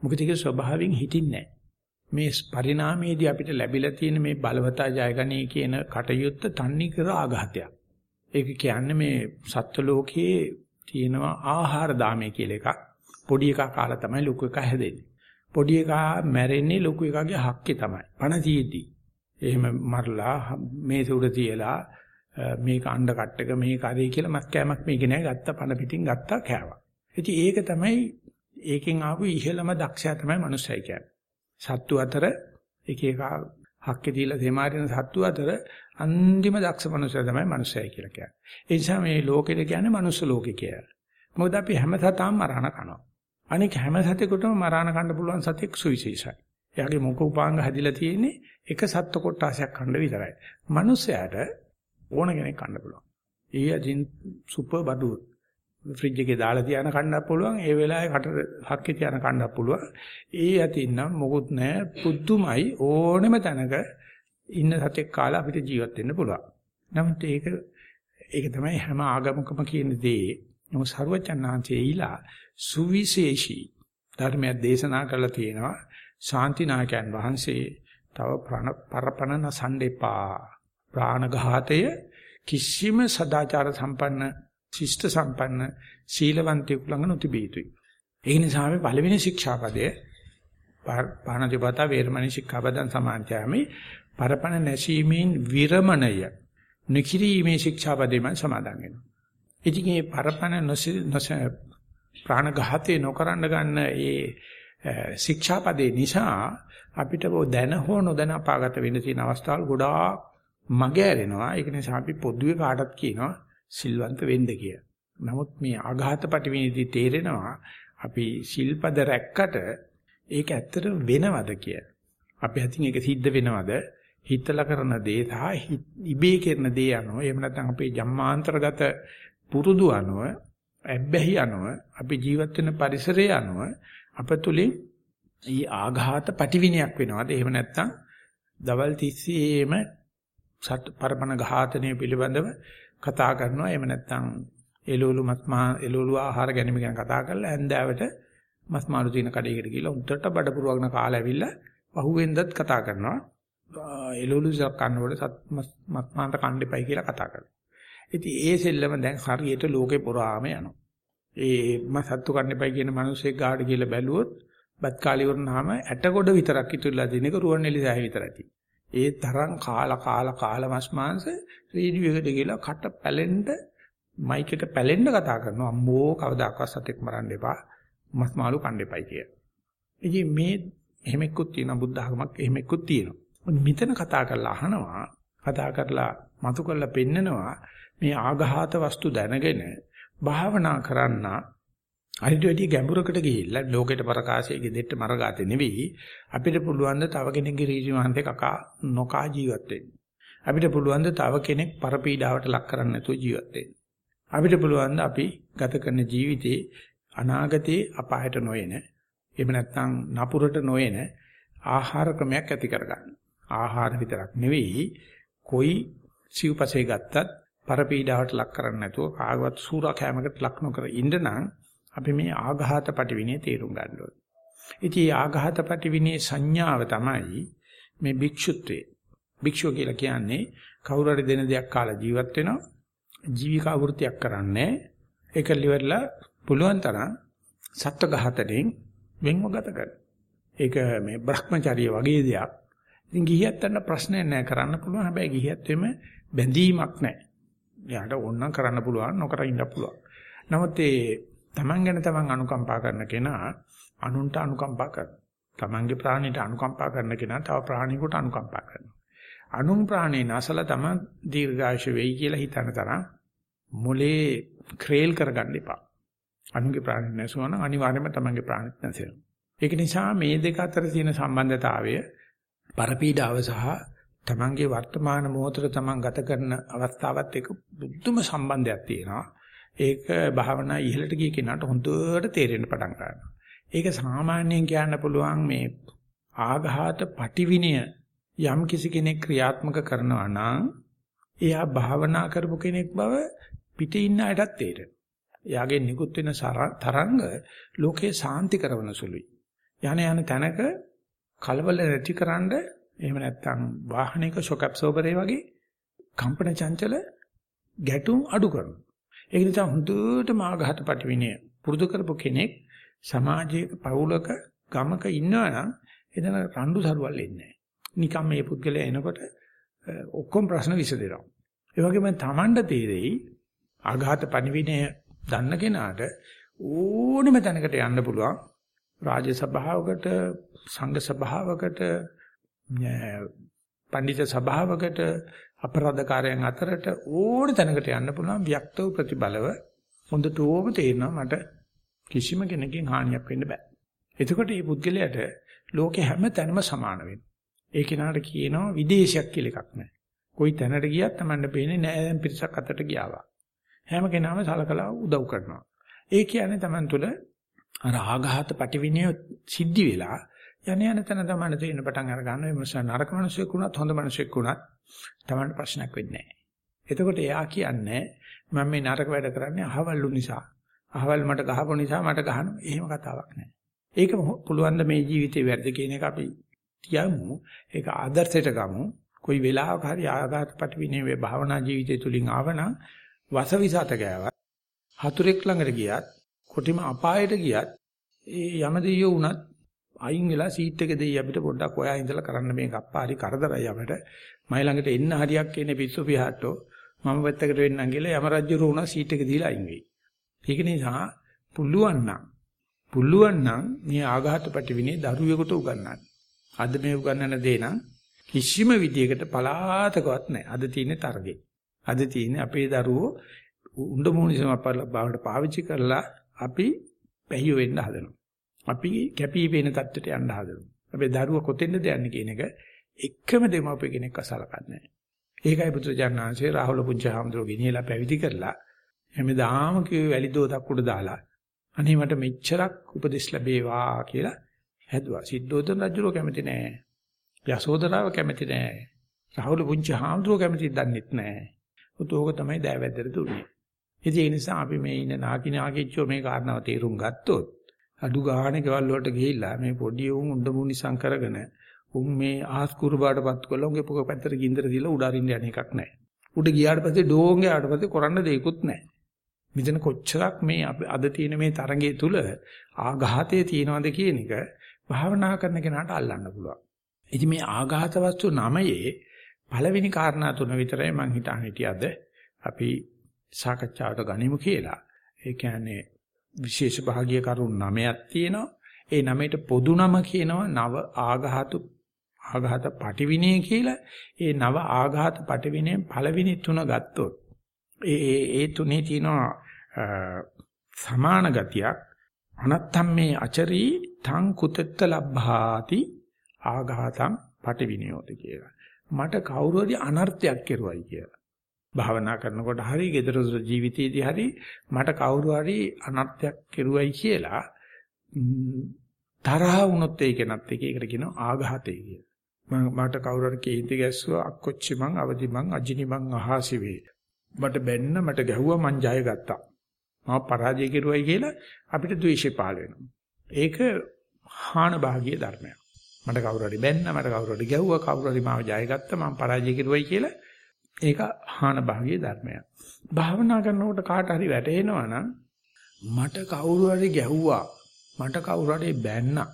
මොකද ඒක ස්වභාවයෙන් හිටින්නේ නැහැ. මේ පරිණාමයේදී අපිට ලැබිලා තියෙන මේ බලවතා ජයගනී කියන කටයුත්ත තන්නේ කර ආඝාතයක්. ඒක කියන්නේ මේ සත්ත්ව ලෝකයේ තියෙනවා ආහාර දාමය කියලා එකක්. පොඩි එකා කාලා තමයි ලොකු එකා හැදෙන්නේ. පොඩි එකා මැරෙන්නේ ලොකු එකාගේ හක්කේ තමයි. පණ තියෙද්දි. එහෙම මරලා මේ උඩ තියලා මේක අණ්ඩ කට්ටක මේ කරේ කියලා මත් කෑමක් මේක නෑ ගත්ත පණ පිටින් ගත්තා කෑවා. ඉතින් ඒක තමයි ඒකෙන් ආපු ඉහළම දක්ෂයා තමයි මනුස්සය කියන්නේ. සත්තු අතර එක එක හක්කේ දීලා තෙමාරින සත්තු අතර අන්තිම දක්ෂ මනුස්සයා තමයි මනුස්සයයි කියලා කියන්නේ. ඒ නිසා මේ ලෝකෙට කියන්නේ මනුස්ස ලෝකේ කියලා. මොකද අපි හැම සතාම මරණ කනවා. අනික හැම සතෙකුටම මරණ කන්න පුළුවන් සතෙක් සුවිශේෂයි. එයාගේ මුඛ උපාංග හැදිලා තියෙන්නේ එක සත්ත්ව කොටාසයක් කන්න විතරයි. මනුස්සයාට ඕන කෙනෙක් කන්න පුළුවන්. ඊය ජින් සුපර් බඩුව ෆ්‍රිජ් එකේ දාලා තියාන කන්නත් පුළුවන් ඒ වෙලාවේ කට හක්කේ තියාන කන්නත් පුළුවන්. ඒ යතින් නම් මොකුත් නැහැ. පුදුමයි. ඕනෙම තැනක ඉන්න සතෙක් කාලා අපිට ජීවත් වෙන්න පුළුවන්. නමුත් ඒක ඒක තමයි හැම ආගමකම කියන දේ. නමුත් ਸਰවචන්නාංශයේ ඊලා සුවිශේෂී ධර්මයක් දේශනා කරලා තියෙනවා. ශාන්තිනායකයන් වහන්සේ තව පරපණ නසණ්ඩේපා ප්‍රාණඝාතය කිසිම සදාචාර සම්පන්න ශිෂ්ට සම්පන්න සීලවන්තයෙකු ළඟ නොතිබිය යුතුයි. ඒ නිසා අපි පළවෙනි ශික්ෂාපදයේ පාණතිපත වේරමණී ශික්ෂාපදං සමාන්ත්‍යාමි පරපණ නැසීමෙන් විරමණය නිකිරීමේ ශික්ෂාපදෙම සමාදන් වෙනවා. ඉතින් මේ පරපණ නොස ප්‍රාණඝාතේ නොකරන්න ගන්න ඒ ශික්ෂාපදේ නිසා අපිට දැන හෝ නොදැන අපාගත වෙන්න තියෙන අවස්ථාවල් ගොඩාක් මග ඇරෙනවා. ඒක නිසා අපි පොදුවේ කාටත් කියනවා සිල්වන්ත වෙන්න කියලා. නමුත් මේ ආඝාත පටිවිණිදී තේරෙනවා අපි ශිල්පද රැක්කට ඒක ඇත්තට වෙනවද කිය. අපි අතින් ඒක සිද්ධ වෙනවද? හිතලා කරන දේ සහ ඉබේ කරන දේ අනුව එහෙම නැත්නම් අපේ ජම්මාන්තරගත පුරුදු අනුව ඇබ්බැහි අනුව අපි ජීවත් වෙන පරිසරය අනුව අප තුලින් ඊ ආඝාත පටිවිණයක් වෙනවද? එහෙම නැත්නම් දවල් තිස්සේම සත් පරමණ ඝාතනය පිළිබඳව කතා කරනවා. එහෙම නැත්නම් එළවලු මස් මහා එළවලු ආහාර ගැනීම ගැන කතා කරලා ඇන්දෑවට මස් මාළු තියෙන කඩේකට ගිහලා උන්ටට බඩ පුරවගෙන කාලා ඇවිල්ලා පහුවෙන්දත් කතා කරනවා. එළවලු කන්නකොට සත් මස් මාන්ත කන්න එපයි කියලා කතා කරනවා. ඉතින් ඒ සෙල්ලම දැන් හරියට ලෝකේ පුරාම යනවා. ඒ මස් සත්තු කන්න එපයි කියන මිනිස්සෙක් ගාඩ කියලා බැලුවොත් බත් කාලි වුණාම ඇටකොඩ විතරක් ඉතුරුලා දින එක රුවන්වැලි සෑය විතරයි. ඒ තරම් කාලා කාලා කාලා මස් මාංශ රේඩියෝ එකට ගිහලා කට පැලෙන්න මයික් එක පැලෙන්න කතා කරනවා අම්මෝ කවදාකවත් සතෙක් මරන්න එපා මස් මාළු කන්න එපයි කිය. ඉතින් මේ එහෙම එක්කුත් තියෙනවා බුද්ධ ධර්මයක් එහෙම එක්කුත් තියෙනවා. මෙතන කතා කරලා අහනවා කතා කරලා මතු කරලා පෙන්නනවා මේ ආඝාත වස්තු දැනගෙන භාවනා කරන්න අනිත් වැඩි ගැඹුරකට ගිහිල්ලා ලෝකෙට ප්‍රකාශයේ ගෙදෙට්ට මරගාතේ නෙවෙයි අපිට පුළුවන් ද තව කෙනෙක්ගේ රීජිමාන්තේ කකා නොකා ජීවත් වෙන්න. අපිට පුළුවන් ද තව කෙනෙක් පරපීඩාවට ලක් කරන්න නැතුව ජීවත් වෙන්න. අපිට පුළුවන් ද අපි ගත කරන ජීවිතේ අනාගතේ අපායට නොයන එහෙම නැත්නම් නපුරට නොයන ආහාර ක්‍රමයක් ඇති කරගන්න. ආහාර විතරක් නෙවෙයි කොයි සිව්පසේ ගත්තත් පරපීඩාවට ලක් කරන්න නැතුව කාගවත් සූරා කැමකට ලක් නොකර ඉන්න නම් අපි මේ ආඝාත පටිවිණේ තේරුම් ගන්න ඕනේ. ඉතින් ආඝාත පටිවිණේ සංඥාව තමයි මේ භික්ෂුත්වයේ. භික්ෂුව කියලා කියන්නේ කවුරු හරි දෙන දෙයක් කාලා ජීවත් වෙනවා. ජීවිකා වෘත්තියක් කරන්නේ. ඒක liverලා පුළුවන් තරම් සත්ත්ව ඝාතනයෙන් වෙන්ව ගත කරනවා. ඒක මේ Brahmacharya වගේ දෙයක්. ඉතින් ගිහියත් අන්න ප්‍රශ්නයක් නැහැ කරන්න පුළුවන්. හැබැයි ගිහියත් වෙම බැඳීමක් නැහැ. එයාට ඕනනම් කරන්න පුළුවන් නොකර ඉන්න පුළුවන්. නමුත් ඒ තමන් ගැන තමන් අනුකම්පා කරන කෙනා අනුන්ට අනුකම්පා කරනවා. තමන්ගේ ප්‍රාණයට අනුකම්පා කරන කෙනා තව ප්‍රාණියෙකුට අනුකම්පා කරනවා. අනුන් ප්‍රාණේ නැසලා තමන් දීර්ඝායුෂ වෙයි කියලා හිතන තරම් මොලේ ක්‍රේල් කරගන්න එපා. අනුන්ගේ ප්‍රාණය නැසුවනම් අනිවාර්යයෙන්ම තමන්ගේ ප්‍රාණිත් නැසෙනවා. ඒක නිසා මේ දෙක අතර තියෙන සම්බන්ධතාවය පරපීඩාව සහ තමන්ගේ වර්තමාන මොහොතේ තමන් ගත කරන අවස්ථාවත් එක්ක බුද්ධම සම්බන්ධයක් තියෙනවා. ඒක භාවනා ඉහළට ගිය කෙනාට හොඳට තේරෙන්න පටන් ගන්නවා. ඒක සාමාන්‍යයෙන් කියන්න පුළුවන් මේ ආඝාත පටිවිණය යම් කිසි කෙනෙක් ක්‍රියාත්මක කරනවා නම් එයා භාවනා කරපු කෙනෙක් බව පිටේ ඉන්න අයටත් තේරෙනවා. එයාගේ නිකුත් වෙන තරංග ලෝකේ සාන්ති කරන සුළුයි. යන යන තැනක කලබල නැතිකරන්න එහෙම නැත්නම් වාහනයක ෂොක් ඇබ්සෝබරේ වගේ කම්පන චංචල ගැටුම් අඩු කරනවා. ඒක නිසා හුදුට මාඝාත පටිවිණය පුරුදු කරපු කෙනෙක් සමාජයක පවුලක ගමක ඉන්නවා නම් එතන රණ්ඩු සරුවල් එන්නේ නැහැ. නිකම් මේ පුද්ගලයා එනකොට ඔක්කොම ප්‍රශ්න විසදෙනවා. ඒ වගේම Tamanda තේරෙයි ආඝාත පණිවිණය දන්න කෙනාට ඕනෙම තැනකට යන්න පුළුවන්. රාජ්‍ය සභාවකට, සංඝ සභාවකට, පඬිත සභාවකට අපරාධකාරයන් අතරට ඕන තැනකට යන්න පුළුවන් වික්තව ප්‍රතිබලව හොඳට ඕම තේරෙනවා මට කිසිම කෙනකින් හානියක් වෙන්න බෑ. එතකොට මේ පුද්ගලයාට ලෝකේ හැම තැනම සමාන වෙනවා. ඒ කෙනාට කියනවා විදේශයක් කියලා එකක් නැහැ. කොයි තැනට ගියත් Tamanne පේන්නේ නෑ දැන් පිරිසක් අතරට ගියාවා. හැම කෙනාම සලකලා උදව් කරනවා. ඒ කියන්නේ Taman තුල අර ආඝාත පටිවිණය සිද්ධි වෙලා යන යන තැන තමයි තේින්න පටන් අර ගන්න මේ මනුස්සයා නරක මනුස්සයෙක් වුණත් හොඳ මනුස්සයෙක් වුණත් Tamanට ප්‍රශ්නයක් වෙන්නේ නැහැ. එතකොට එයා කියන්නේ මම මේ නරක වැඩ කරන්නේ අහවල්ලු නිසා. අහවල් මට ගහපු නිසා මට ගහනවා. එහෙම කතාවක් නැහැ. ඒක පුළුවන් ද මේ ජීවිතේ වැරදි කියන එක අපි තියමු. ඒක ආදර්ශයට ගමු. કોઈ වෙලාවක හරි ආඝාතපට විනේ වේ භාවනා ජීවිතය තුලින් ආවනම් වසවිසත ගෑවත් හතුරෙක් ළඟට ගියත් කොටිම අපායට ගියත් ඒ යමදියෝ වුණත් අයින් වෙලා සීට් එක දෙයි අපිට පොඩ්ඩක් ඔයා ඉඳලා කරන්න මේක අප්පාරි කරදරයි අපිට මයි ළඟට එන්න හරියක් එන්නේ පිස්සු පියාට්ටෝ මම පැත්තකට වෙන්නම් කියලා යම රජුරු වුණා සීට් එක දීලා අයින් වෙයි. ඒක නිසා පුළුවන් නම් පුළුවන් නම් මේ ආඝාත පැටිවිනේ දරුවෙකුට උගන්වන්න. අද මේ උගන්වන දේ නම් කිසිම විදියකට පලාතකවත් නැහැ. අද තියෙන්නේ තරගේ. අද තියෙන්නේ අපේ දරුවෝ උණ්ඩ මොනිසම බවට පාවිච්චි කරලා අපි පැහිය වෙන්න හදනවා. අපි කැපී පෙනෙන තත්ත්වයට යන්න හදනවා. හැබැයි දරුවා කොතෙන්ද යන්නේ කියන එක එකම දෙමව්පිය කෙනෙක් අසලකන්නේ නැහැ. ඒකයි පුත්‍රජානනාංශේ රාහුල පුංචාමඳුර ගෙනියලා පැවිදි කරලා හැමදාම කිව්වේ වැලි දෝතක් උඩ දාලා අනේ මට මෙච්චරක් උපදෙස් ලැබේවා කියලා හැදුවා. සිද්ධෝදන රජුරෝ කැමති නෑ. යසෝදරාව කැමති නෑ. රාහුල පුංචාමඳුර කැමති දන්නෙත් නෑ. උතෝක තමයි දෑවැද්දට දුන්නේ. ඉතින් ඒ නිසා අපි මේ ඉන්න නාකි නාකිච්චෝ මේ කාරණාව තේරුම් ගත්තොත් අඩු ගානේ ගෙවල් වලට ගිහිල්ලා මේ පොඩි උන් උණ්ඩ මුනිසං කරගෙන උන් මේ ආස් කුරු බාටපත් කළා උන්ගේ පොක පැත්තට ගින්දර දීලා උඩ අරින්න යන එකක් නැහැ. උඩ ගියාට පස්සේ ඩෝංගේ ආවට පස්සේ කරන්න දෙයක්වත් නැහැ. මෙතන කොච්චරක් මේ අද තියෙන මේ තරඟයේ තුල ආඝාතයේ තියනවද කියන එක භාවනා කරන කෙනාට අල්ලන්න පුළුවන්. ඉතින් මේ ආඝාත වස්තු නමයේ පළවෙනි කාරණා තුන විතරයි මම හිතාන හිටියද අපි සාකච්ඡාවට ගනිමු කියලා. ඒ කියන්නේ විශේෂ භාගීය කරුණු නමයක් තියෙනවා. ඒ නමයට පොදු නම කියනවා නව ආඝාතු ආඝාත පටිවිණය කියලා. ඒ නව ආඝාත පටිවිණයෙන් පළවෙනි තුන ගත්තොත් ඒ ඒ තුනේ තියෙනවා සමාන ගතියක් අනත්තම් මේ අචරී තං කුතත්ත ලබ්භාති ආඝාතං පටිවිණයෝද කියලා. මට කවුරු හරි අනර්ථයක් කෙරුවයි කියලා. භාවනා කරනකොට හරි gedara ජීවිතයේදී හරි මට කවුරු හරි අනර්ථයක් කෙරුවයි කියලා තරහ වුණොත් ඒකෙනත් එක ඒකට කියනවා ආඝාතය කියලා. මට කවුරු හරි කේන්ති ගැස්සුවා අක්කොච්චි මං අවදි මං අජිනි මං අහාසි වේ. මට බැන්න මට ගැහුවා මං ජය ගත්තා. මම පරාජය කෙරුවයි කියලා අපිට ද්වේෂය පාල වෙනවා. ඒක හාන භාගීය ධර්මයක්. මට කවුරු හරි බැන්න මට කවුරු හරි ගැහුවා කවුරු හරි මාව ජය ගත්තා මං පරාජය කෙරුවයි කියලා ඒක හාන භාගයේ ධර්මයක්. භාවනා කරනකොට කාට හරි වැටහෙනවා නම් මට කවුරු හරි ගැහුවා මට කවුරු හරි බැන්නා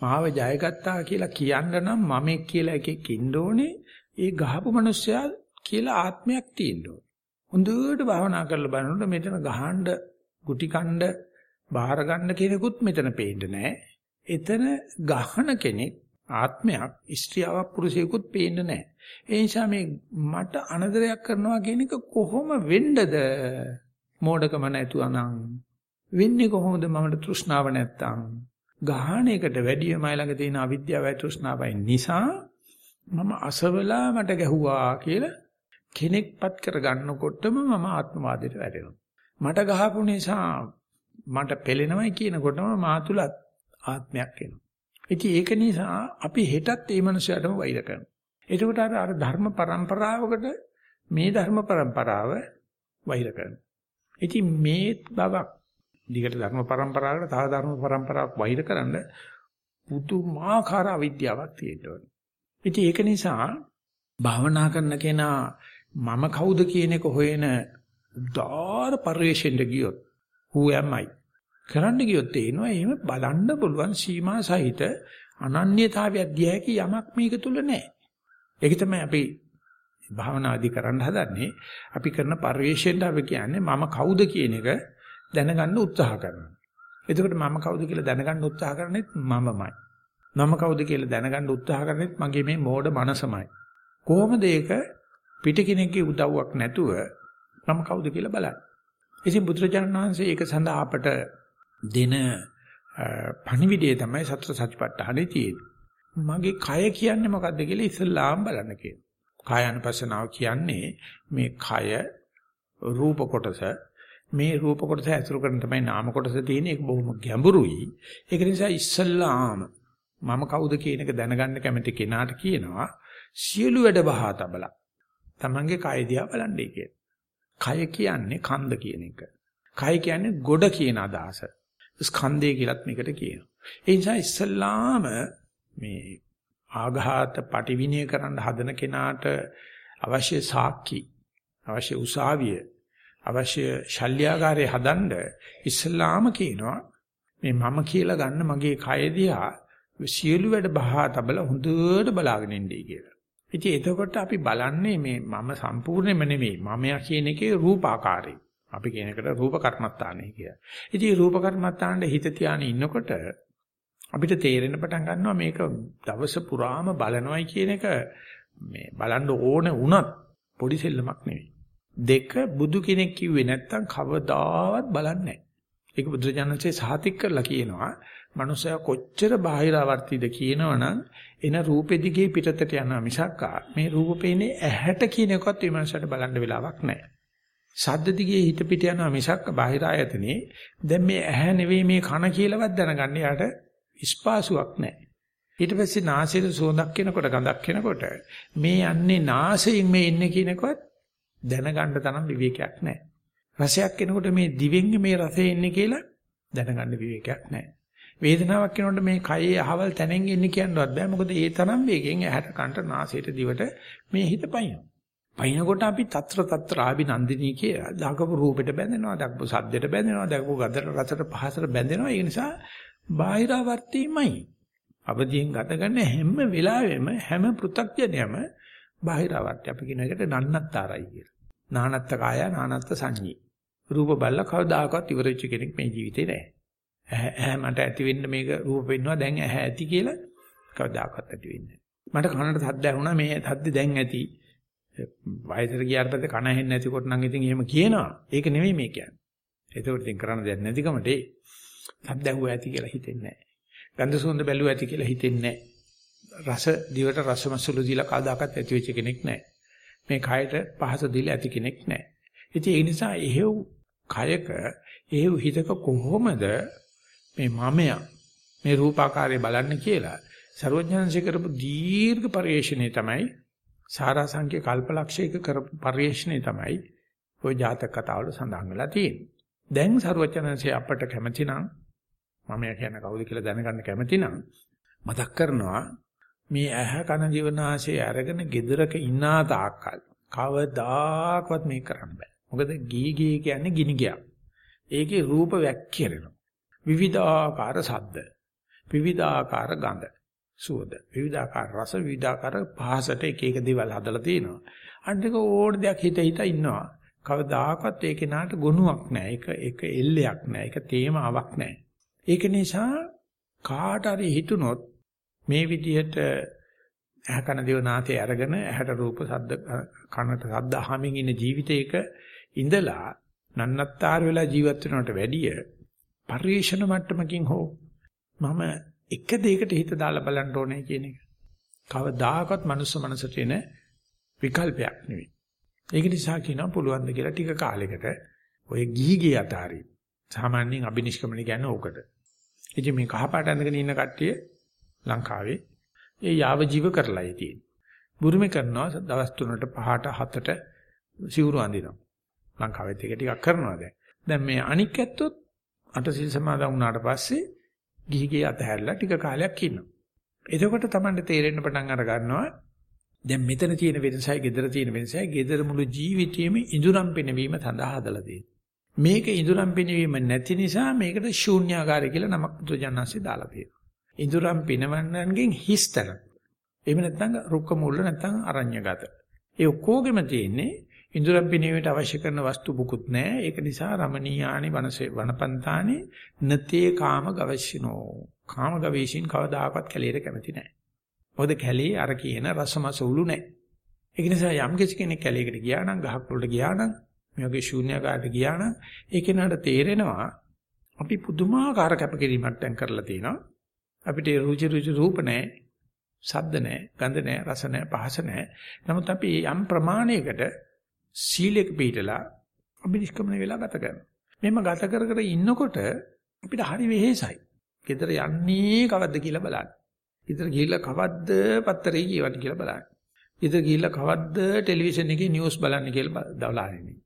මාව ජයගත්තා කියලා කියන්න නම් මම කියලා එකෙක් ඉන්න ඕනේ ඒ ගහපු මිනිස්සයා කියලා ආත්මයක් තියෙන්න ඕනේ. හොඳට භාවනා කරලා බලනකොට මෙතන ගහන්න ගුටි කණ්ඩ බාහිර ගන්න කෙනෙකුත් මෙතන පේන්නේ නැහැ. එතන ගහන කෙනෙක් ආත්මයක් ස්ත්‍රියාවක් පුරුෂයෙකුත් පේන්නේ නැහැ. ඒ නිසා මේ මට අනදරයක් කරනවා කියන එක කොහොම වෙන්නද? මෝඩකම නැතුවනම් වෙන්නේ කොහොමද මමට තෘෂ්ණාව නැත්තම්? ගහන එකට වැඩිය මයි ළඟ තියෙන අවිද්‍යාවයි තෘෂ්ණාවයි නිසා මම අසවලා මට ගැහුවා කියලා කෙනෙක්පත් කරගන්නකොටම මම ආත්මවාදයට වැටෙනවා. මට ගහපු නිසා මට පෙලෙනවයි කියනකොටම මා තුලත් ආත්මයක් එනවා. ඉතින් ඒක නිසා අපි හෙටත් මේ මනුස්සයටම වෛර කරනවා. එතකොට අර අර ධර්ම પરම්පරාවකට මේ ධර්ම પરම්පරාව වෛර කරනවා. ඉතින් මේ බවක් දිගට ධර්ම પરම්පරාවකට තව ධර්ම પરම්පරාවක් වෛර කරන්න පුදුමාකාර අවිද්‍යාවක් තියෙනවා. ඉතින් ඒක නිසා භාවනා කරන කෙනා මම කවුද කියන එක හොයන දාර පරිශ්‍රෙන්ද ගියොත් who am i කරන්න ගියොත් තේනවා එහෙම බලන්න පුළුවන් සීමා සහිත අනන්‍යතාවයක් දියහැකි යමක් මේක තුල නැහැ. ඒක තමයි අපි භාවනාදි කරන්න හදන්නේ. අපි කරන පරිශ්‍රයෙන් අපි කියන්නේ මම කවුද කියන එක දැනගන්න උත්සාහ කරනවා. එතකොට මම කවුද කියලා දැනගන්න උත්සාහ කරන්නේත් මමමයි. මම කවුද කියලා දැනගන්න උත්සාහ කරන්නේත් මගේ මේ මෝඩ මනසමයි. කොහොමද ඒක පිට කෙනෙක්ගේ උදව්වක් නැතුව මම කවුද කියලා බලන්න. ඉතින් බුදුරජාණන් වහන්සේ ඒක සඳහා අපට දෙන පණිවිඩය තමයි සතර සතිපට්ඨානේ තියෙන්නේ. මගේ කය කියන්නේ මොකද්ද කියලා ඉස්සල්ලාම බලන්න කියනවා. කායानुපස්සනාව කියන්නේ මේ කය රූප කොටස මේ රූප කොටස ඇසුරු කරන තමයි නාම කොටස තියෙන්නේ ඒක බොහොම ගැඹුරුයි. ඒක නිසා ඉස්සල්ලාම මම කවුද කියන එක දැනගන්න කැමති කෙනාට කියනවා සියලු වැඩ බහා තබලා තමන්ගේ කය දිහා බලන්නයි කියන. කය කියන්නේ කන්ද කියන එක. කය කියන්නේ ගොඩ කියන අදහස. ස්කන්ධය කියලත් මේකට කියනවා. ඒ නිසා ඉස්සල්ලාම මේ ආඝාත පටිවිණය කරන්න හදන කෙනාට අවශ්‍ය සාක්කි අවශ්‍ය උසාවිය අවශ්‍ය ශල්‍යාගාරය හදන්න ඉස්ලාම කියනවා මේ මම කියලා ගන්න මගේ කය දිහා සියලු වැඩ බහා තබල හොඳට බලාගෙන ඉන්නයි කියලා. ඉතින් එතකොට අපි බලන්නේ මේ මම සම්පූර්ණයෙන්ම නෙමෙයි මමයා කියන එකේ රූපාකාරය. අපි කියන එකට රූප කර්මත්තානේ කියලා. ඉතින් රූප කර්මත්තානේ හිත තියාගෙන ඉන්නකොට අපිට තේරෙන්න පටන් ගන්නවා මේක දවස පුරාම බලනවයි කියන එක මේ බලන්න ඕන වුණත් පොඩි සෙල්ලමක් නෙවෙයි. දෙක බුදු කෙනෙක් කිව්වේ නැත්තම් කවදාවත් බලන්නේ නැහැ. ඒක බුදුරජාණන්සේ සාතික් කරලා කියනවා. මනුස්සයා කොච්චර බාහිරවර්තිද කියනවනම් එන රූපෙ දිගේ පිටතට යනවා මිසක් මේ රූප පේන්නේ ඇහැට කියන එකවත් මේ මනුස්සයාට බලන්න වෙලාවක් නැහැ. ශබ්ද දිගේ හිත පිට යනවා මිසක් බාහිර ආයතනේ දැන් මේ ඇහැ නෙවෙයි මේ කන කියලාවත් දැනගන්න යාට ස්පාසුවක් නැහැ. ඊට පස්සේ නාසයේ සුවඳක් කෙනකොට ගඳක් කෙනකොට මේ යන්නේ නාසයෙන් මේ ඉන්නේ කියනකොත් දැනගන්න තරම් විවේකයක් නැහැ. රසයක් කෙනකොට මේ දිවෙන් මේ රසය එන්නේ කියලා දැනගන්න විවේකයක් නැහැ. වේදනාවක් කෙනකොට මේ කයේ අහවල් තැනෙන් එන්නේ කියනවත් බෑ. මොකද ඒ තරම් වේගෙන් ඇහැට කනට නාසයට දිවට මේ හිත පයින්නවා. පයින්නකොට අපි తත්‍ර తත්‍ර ආභිනන්දිනී කියලා දකපු රූපෙට බැඳෙනවා, දකපු සද්දෙට බැඳෙනවා, දකපු ගඳට රසට පහසට බැඳෙනවා. ඒ නිසා බාහිරවර්තිමයි. අවදියෙන් ගත ගන්න හැම වෙලාවෙම හැම පෘථග්ජනයම බාහිරවර්ති. අපි කියන එකට නන්නත්තරයි කියලා. නානත්ත කාය නානත්ත සංඤී. රූප බල්ල කවදාකවත් ඉවරෙච්ච කෙනෙක් මේ ජීවිතේ නැහැ. ඇහැ මට ඇති වෙන්න මේක රූප වෙන්නවා දැන් ඇහැ ඇති කියලා කවදාකවත් ඇති වෙන්නේ මට කනට සද්ද ඇහුණා මේ සද්ද දැන් ඇති වයසට ගියාට පස්සේ කන ඇහෙන්නේ නැතිකොට නම් ඉතින් එහෙම කියනවා. ඒක නෙමෙයි මේ කියන්නේ. එතකොට ඉතින් කරන්න දෙයක් නැතිකමට ඒ සද්ද ඇහුවා ඇති කියලා හිතෙන්නේ නැහැ. ගන්ධ සුවඳ බැලුවා ඇති කියලා හිතෙන්නේ නැහැ. රස දිවට රසමසුළු දීලා කවදාකවත් ඇති වෙච්ච කෙනෙක් නැහැ. මේ කයට පහස දීලා ඇති කෙනෙක් නැහැ. ඉතින් ඒ නිසා එහෙව් කයක එහෙව් හිතක කොහොමද මේ මමයා මේ රූපාකාරය බලන්න කියලා ਸਰවඥාන්සේ කරපු දීර්ඝ පරිශ්‍රණය තමයි සාරාංශික කල්පලක්ෂයක කරපු පරිශ්‍රණය තමයි ওই ජාතක කතාවල සඳහන් වෙලා තියෙන්නේ. දැන් සරුවචනන්සේ අපට කැමතිනම් මම කියන කවුද කියලා දැනගන්න කැමතිනම් මතක් කරනවා මේ ඇහ කන ජීවනාශය අරගෙන gedaraක ඉන්නා තාක්කල් කවදාකවත් මේ කරන්න බෑ. මොකද ගී ගී කියන්නේ ගිනි ගියක්. ඒකේ රූප වැක්කිරෙනවා. විවිධාකාර ශබ්ද. විවිධාකාර ගඳ. සුවඳ විවිධාකාර රස විවිධාකාර පහසට එක එක දේවල් හදලා තිනවා අනිත් එක ඕන දෙයක් හිත හිත ඉන්නවා. කවදාකවත් ඒ කෙනාට ගුණයක් නැහැ. ඒක ඒක එල්ලයක් නැහැ. ඒක තේමාවක් නැහැ. ඒක නිසා කාට හරි හිතුනොත් මේ විදිහට ඇහ කන දිව නාසය අරගෙන ඇහැට රූප ශබ්ද කනට ශබ්ද අහමින් ඉන්න ජීවිතයක ඉඳලා නන්නත්තර වෙලා ජීවත් වෙනවට වැඩිය පරිේශන මට්ටමකින් හෝ මම එක දෙයකට හිත දාලා බලන්න ඕනේ කියන එක. කවදාකවත් මනුස්ස මනසට එන විකල්පයක් නෙවෙයි. ඒක නිසා කියනවා පුළුවන් ද කියලා ටික කාලයකට ඔය ගිහි ගිය අතාරින් සාමාන්‍යයෙන් අබිනිෂ්ක්‍මණය කියන්නේ ඕකට. ඉතින් මේ කහපාට ඇඳගෙන ඉන්න කට්ටිය ලංකාවේ ඒ යාව ජීව කරලායි තියෙන්නේ. බුරුමේ කරනවා දවස් 3ට 5ට 7ට සිවුරු අඳිනවා. ලංකාවෙත් ඒක ටිකක් කරනවා දැන්. දැන් මේ අනික් ඇත්තොත් අටසිල් සමාදන් වුණාට පස්සේ ගිහිගේ අතහැරලා ටික කාලයක් ඉන්නවා. එතකොට Tamanට තේරෙන්න පටන් අර ගන්නවා දැන් මෙතන තියෙන වෙනසයි gedara තියෙන වෙනසයි gedara මුළු ජීවිතේම ඉඳුරම් පිනවීම සඳහා හදලා තියෙනවා. මේක ඉඳුරම් පිනවීම නැති නිසා මේකට ශූන්‍යාකාරය කියලා නමක් බුදුජානන්සේ දාලා තියෙනවා. ඉඳුරම් පිනවන්නන්ගෙන් හිස්තන. එහෙම නැත්නම් රුක්ක මුල්ල නැත්නම් අරඤ්‍යගත. ඒ ඔක්කොගෙම තියෙන්නේ ඉන්ද්‍රම් පිනීමට අවශ්‍ය කරන වස්තු මුකුත් නැහැ. ඒක නිසා රමණීයානි වනසේ වනපන්තානි නතේ කාම ගවශිනෝ. කාම ගවේෂින් කවදාකවත් කැලේට කැමති නැහැ. මොකද කැලේ අර කියන රසමස උළු නැහැ. ඒක නිසා යම් කෙනෙක් කැලේකට ගියා නම් ගහක් වලට ගියා නම් මේ වගේ ශූන්‍යකාරට ගියා නම් ඒ කෙනාට තේරෙනවා අපි පුදුමාකාර කැපකිරීමක් දැන් කරලා තිනවා. අපිට රුචි රුචි රූප නැහැ. ශබ්ද නැහැ, ගන්ධ නැහැ, රස නැහැ, පහස නැහැ. නමුත් අපි යම් ප්‍රමාණයකට සීලයක පිළිතලා අභිනිෂ්ක්‍මණය වෙලා ගත කරනවා. මෙහෙම ගත කර කර ඉන්නකොට අපිට හරි වෙහෙසයි. ගෙදර යන්නේ කවද්ද කියලා බලන්න. ගෙදර ගිහිල්ලා කවද්ද පත්තරේ කියවන්න කියලා බලන්න. ගෙදර ගිහිල්ලා කවද්ද ටෙලිවිෂන් එකේ නිවුස් බලන්න කියලා බලන්නේ.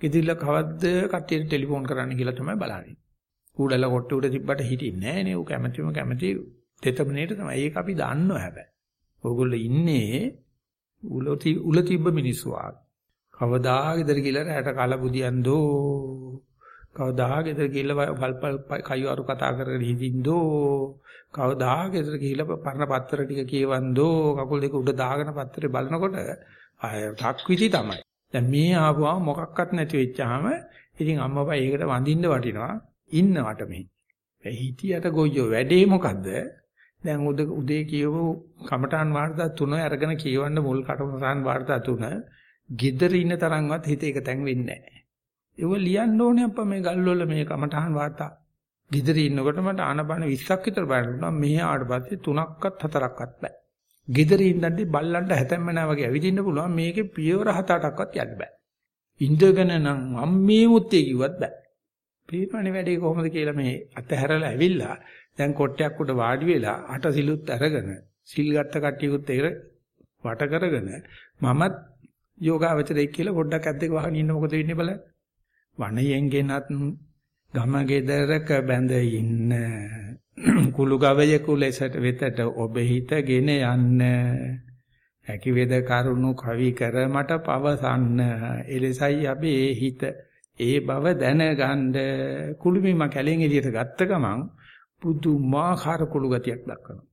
ගෙදර කවද්ද කට්ටියට ටෙලිෆෝන් කරන්න කියලා තමයි බලන්නේ. ඌඩල කොට උඩ තිබ්බට හිටින්නේ නැහැ නේ. ඌ කැමැතිම කැමැති තෙතමනේට තමයි. ඒක අපි දන්නවා හැබැයි. ඕගොල්ලෝ ඉන්නේ උල තිබ්බ මිනිස්සු ආගේ. කවදා ගෙදර ගිහලා රැට කාලා බුදියන්දෝ. කවදා ගෙදර ගිහලා වල්පල් කයිවාරු කතා කරගෙන හිටින්දෝ කවදා ගෙදර ගිහලා පරණ පත්‍ර ටික කියවන්දෝ. කකුල් දෙක උඩ දාගෙන පත්‍රේ බලනකොට ආය 탁විති තමයි. දැන් මේ ආවම මොකක්වත් නැති වෙච්චාම ඉතින් අම්මපා ඒකට වඳින්න වටිනවා. ඉන්නවට මේ. හිටියට ගොයියෝ වැඩේ මොකද්ද? දැන් උදේ කියවපු කමඨාන් වාර්තා තුන අරගෙන කියවන්න මුල් කටමසාන් වාර්තා තුන gedara ඉන්න තරම්වත් හිත එක තැන් වෙන්නේ නැහැ. ඒව ලියන්න ඕනේ අප්පා මේ ගල්වල මේ කමටහන් වාර්තා. gedara ඉන්නකොට මට ආනබන 20ක් විතර බලන්න මෙහි ආවට පස්සේ තුනක්වත් හතරක්වත් බෑ. gedara ඉඳන්දි බල්ලන්ට හැතැම්ම නැහැ වගේ ඇවිදින්න පුළුවන් මේකේ පියවර හත අටක්වත් යන්න බෑ. ඉඳගෙන නම් මම මේ මුත්තේ කිව්වත් බෑ. පීපණි වැඩේ කොහොමද කියලා මේ අතහැරලා ඇවිල්ලා දැන් කොට්ටයක් උඩ වාඩි වෙලා අට සිලුත් අරගෙන සිල් ගත්ත කට්ටියකුත් ඒක වට කරගෙන මමත් යෝගාවචරයෙක් කියලා පොඩ්ඩක් ඇද්දක වහගෙන ඉන්න මොකද වෙන්නේ බලන්න. වණයෙන් ගෙනත් ගම ගෙදරක බැඳ ඉන්න. කුළු ගවයෙකු ලෙසට වෙතට ඔබ හිතගෙන යන්න. හැකි වේද කරුණු කවි කර මට පවසන්න. එලෙසයි අපේ හිත ඒ බව දැනගන්න. කුළුමිම කැලෙන් එළියට ගත්ත ගමන් පුදුමාකාර කුළු ගතියක් දක්වනවා.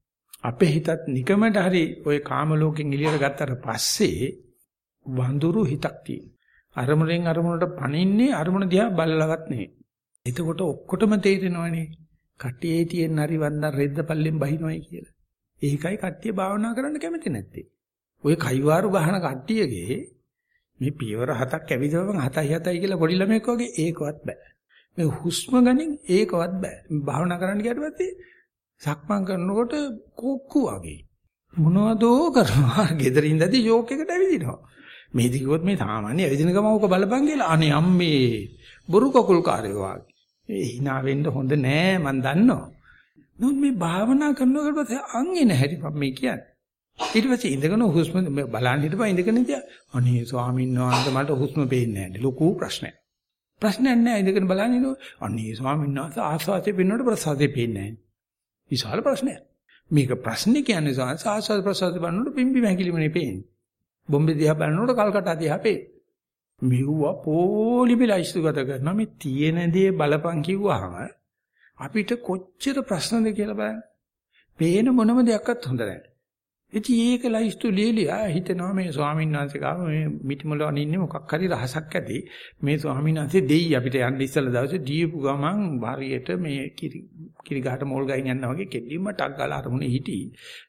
අපේ හිතත් නිකමට හරි ওই කාම ලෝකෙන් එළියට ගත්තට පස්සේ වඳුරු හිතක් තියෙනවා අරමුණෙන් අරමුණට පණින්නේ අරමුණ දිහා බලලවත් නෙවෙයි එතකොට ඔක්කොටම තේරෙනවනේ කට්ටියේ තියෙන හරි වන්දන රෙද්ද පල්ලෙන් බහිනවයි කියලා. ඒකයි කට්ටිය භාවනා කරන්න කැමති නැත්තේ. ඔය කයිවාරු ගහන කට්ටියගේ මේ පියවර හතක් ඇවිදවම හතයි හතයි කියලා පොඩි ළමෙක් වගේ ඒකවත් බෑ. මේ හුස්ම ගනින් ඒකවත් බෑ. භාවනා කරන්න ගියට පස්සේ සක්මන් කරනකොට කොක්කු වගේ මොනවදෝ කරනවා. gedara ඉඳදී යෝක් එකට ඇවිදිනවා. මේ දිගොත් මේ සාමාන්‍ය ඇවිදින ගම ඕක බලපන් කියලා අනේ අම්මේ බොරු කකුල් කාර්යෝ වාගේ. ඒ hina වෙන්න හොඳ නෑ මන් දන්නවා. නමුත් මේ භාවනා කරනකොට පස්සේ අන් එන හැටි මම මේ කියන්නේ. ඊට පස්සේ ඉඳගෙන හුස්ම බලන්න හිටපන් ඉඳගෙන ඉතියා. අනේ ස්වාමීන් වහන්සේ මට හුස්ම පේන්නේ නැහැ. ලොකු ප්‍රශ්නයක්. ප්‍රශ්නයක් නෑ ඉඳගෙන බලන්න ඉන්නෝ. අනේ ස්වාමීන් වහන්සේ ආස්වාදේ පේනකොට ප්‍රසාදේ පේන්නේ නැහැ. විශාල ප්‍රශ්නයක්. මේක ප්‍රශ්නේ කියන්නේ ආස්වාද ප්‍රසාද බලනකොට පිම්බි මහැකිලිමනේ පේන්නේ. බොම්බේ දිහා බලනකොට කල්කටා දිහා පේන්නේ. මෙව්වා පොලිමිලා ඉස්තුගත කරනවා මේ තියෙන දේ බලපං කිව්වහම අපිට කොච්චර ප්‍රශ්නද කියලා බලන්න. පේන මොනම දෙයක්වත් හොඳ නැහැ. ඉතින් ඒක ලයිස්තු ලියලියා හිතනවා මේ ස්වාමීන් වහන්සේ ගාව මේ මිටිමලවන ඉන්නේ මොකක් හරි රහසක් ඇති. මේ ස්වාමීන් වහන්සේ දෙයි අපිට යන්න ඉස්සලා දවසේ දීපු ගමන් හරියට මේ කිරි කිරි ගහට මෝල් ගහින් යනවා වගේ කෙලින්ම ටක් ගාලා අරමුණේ හිටි.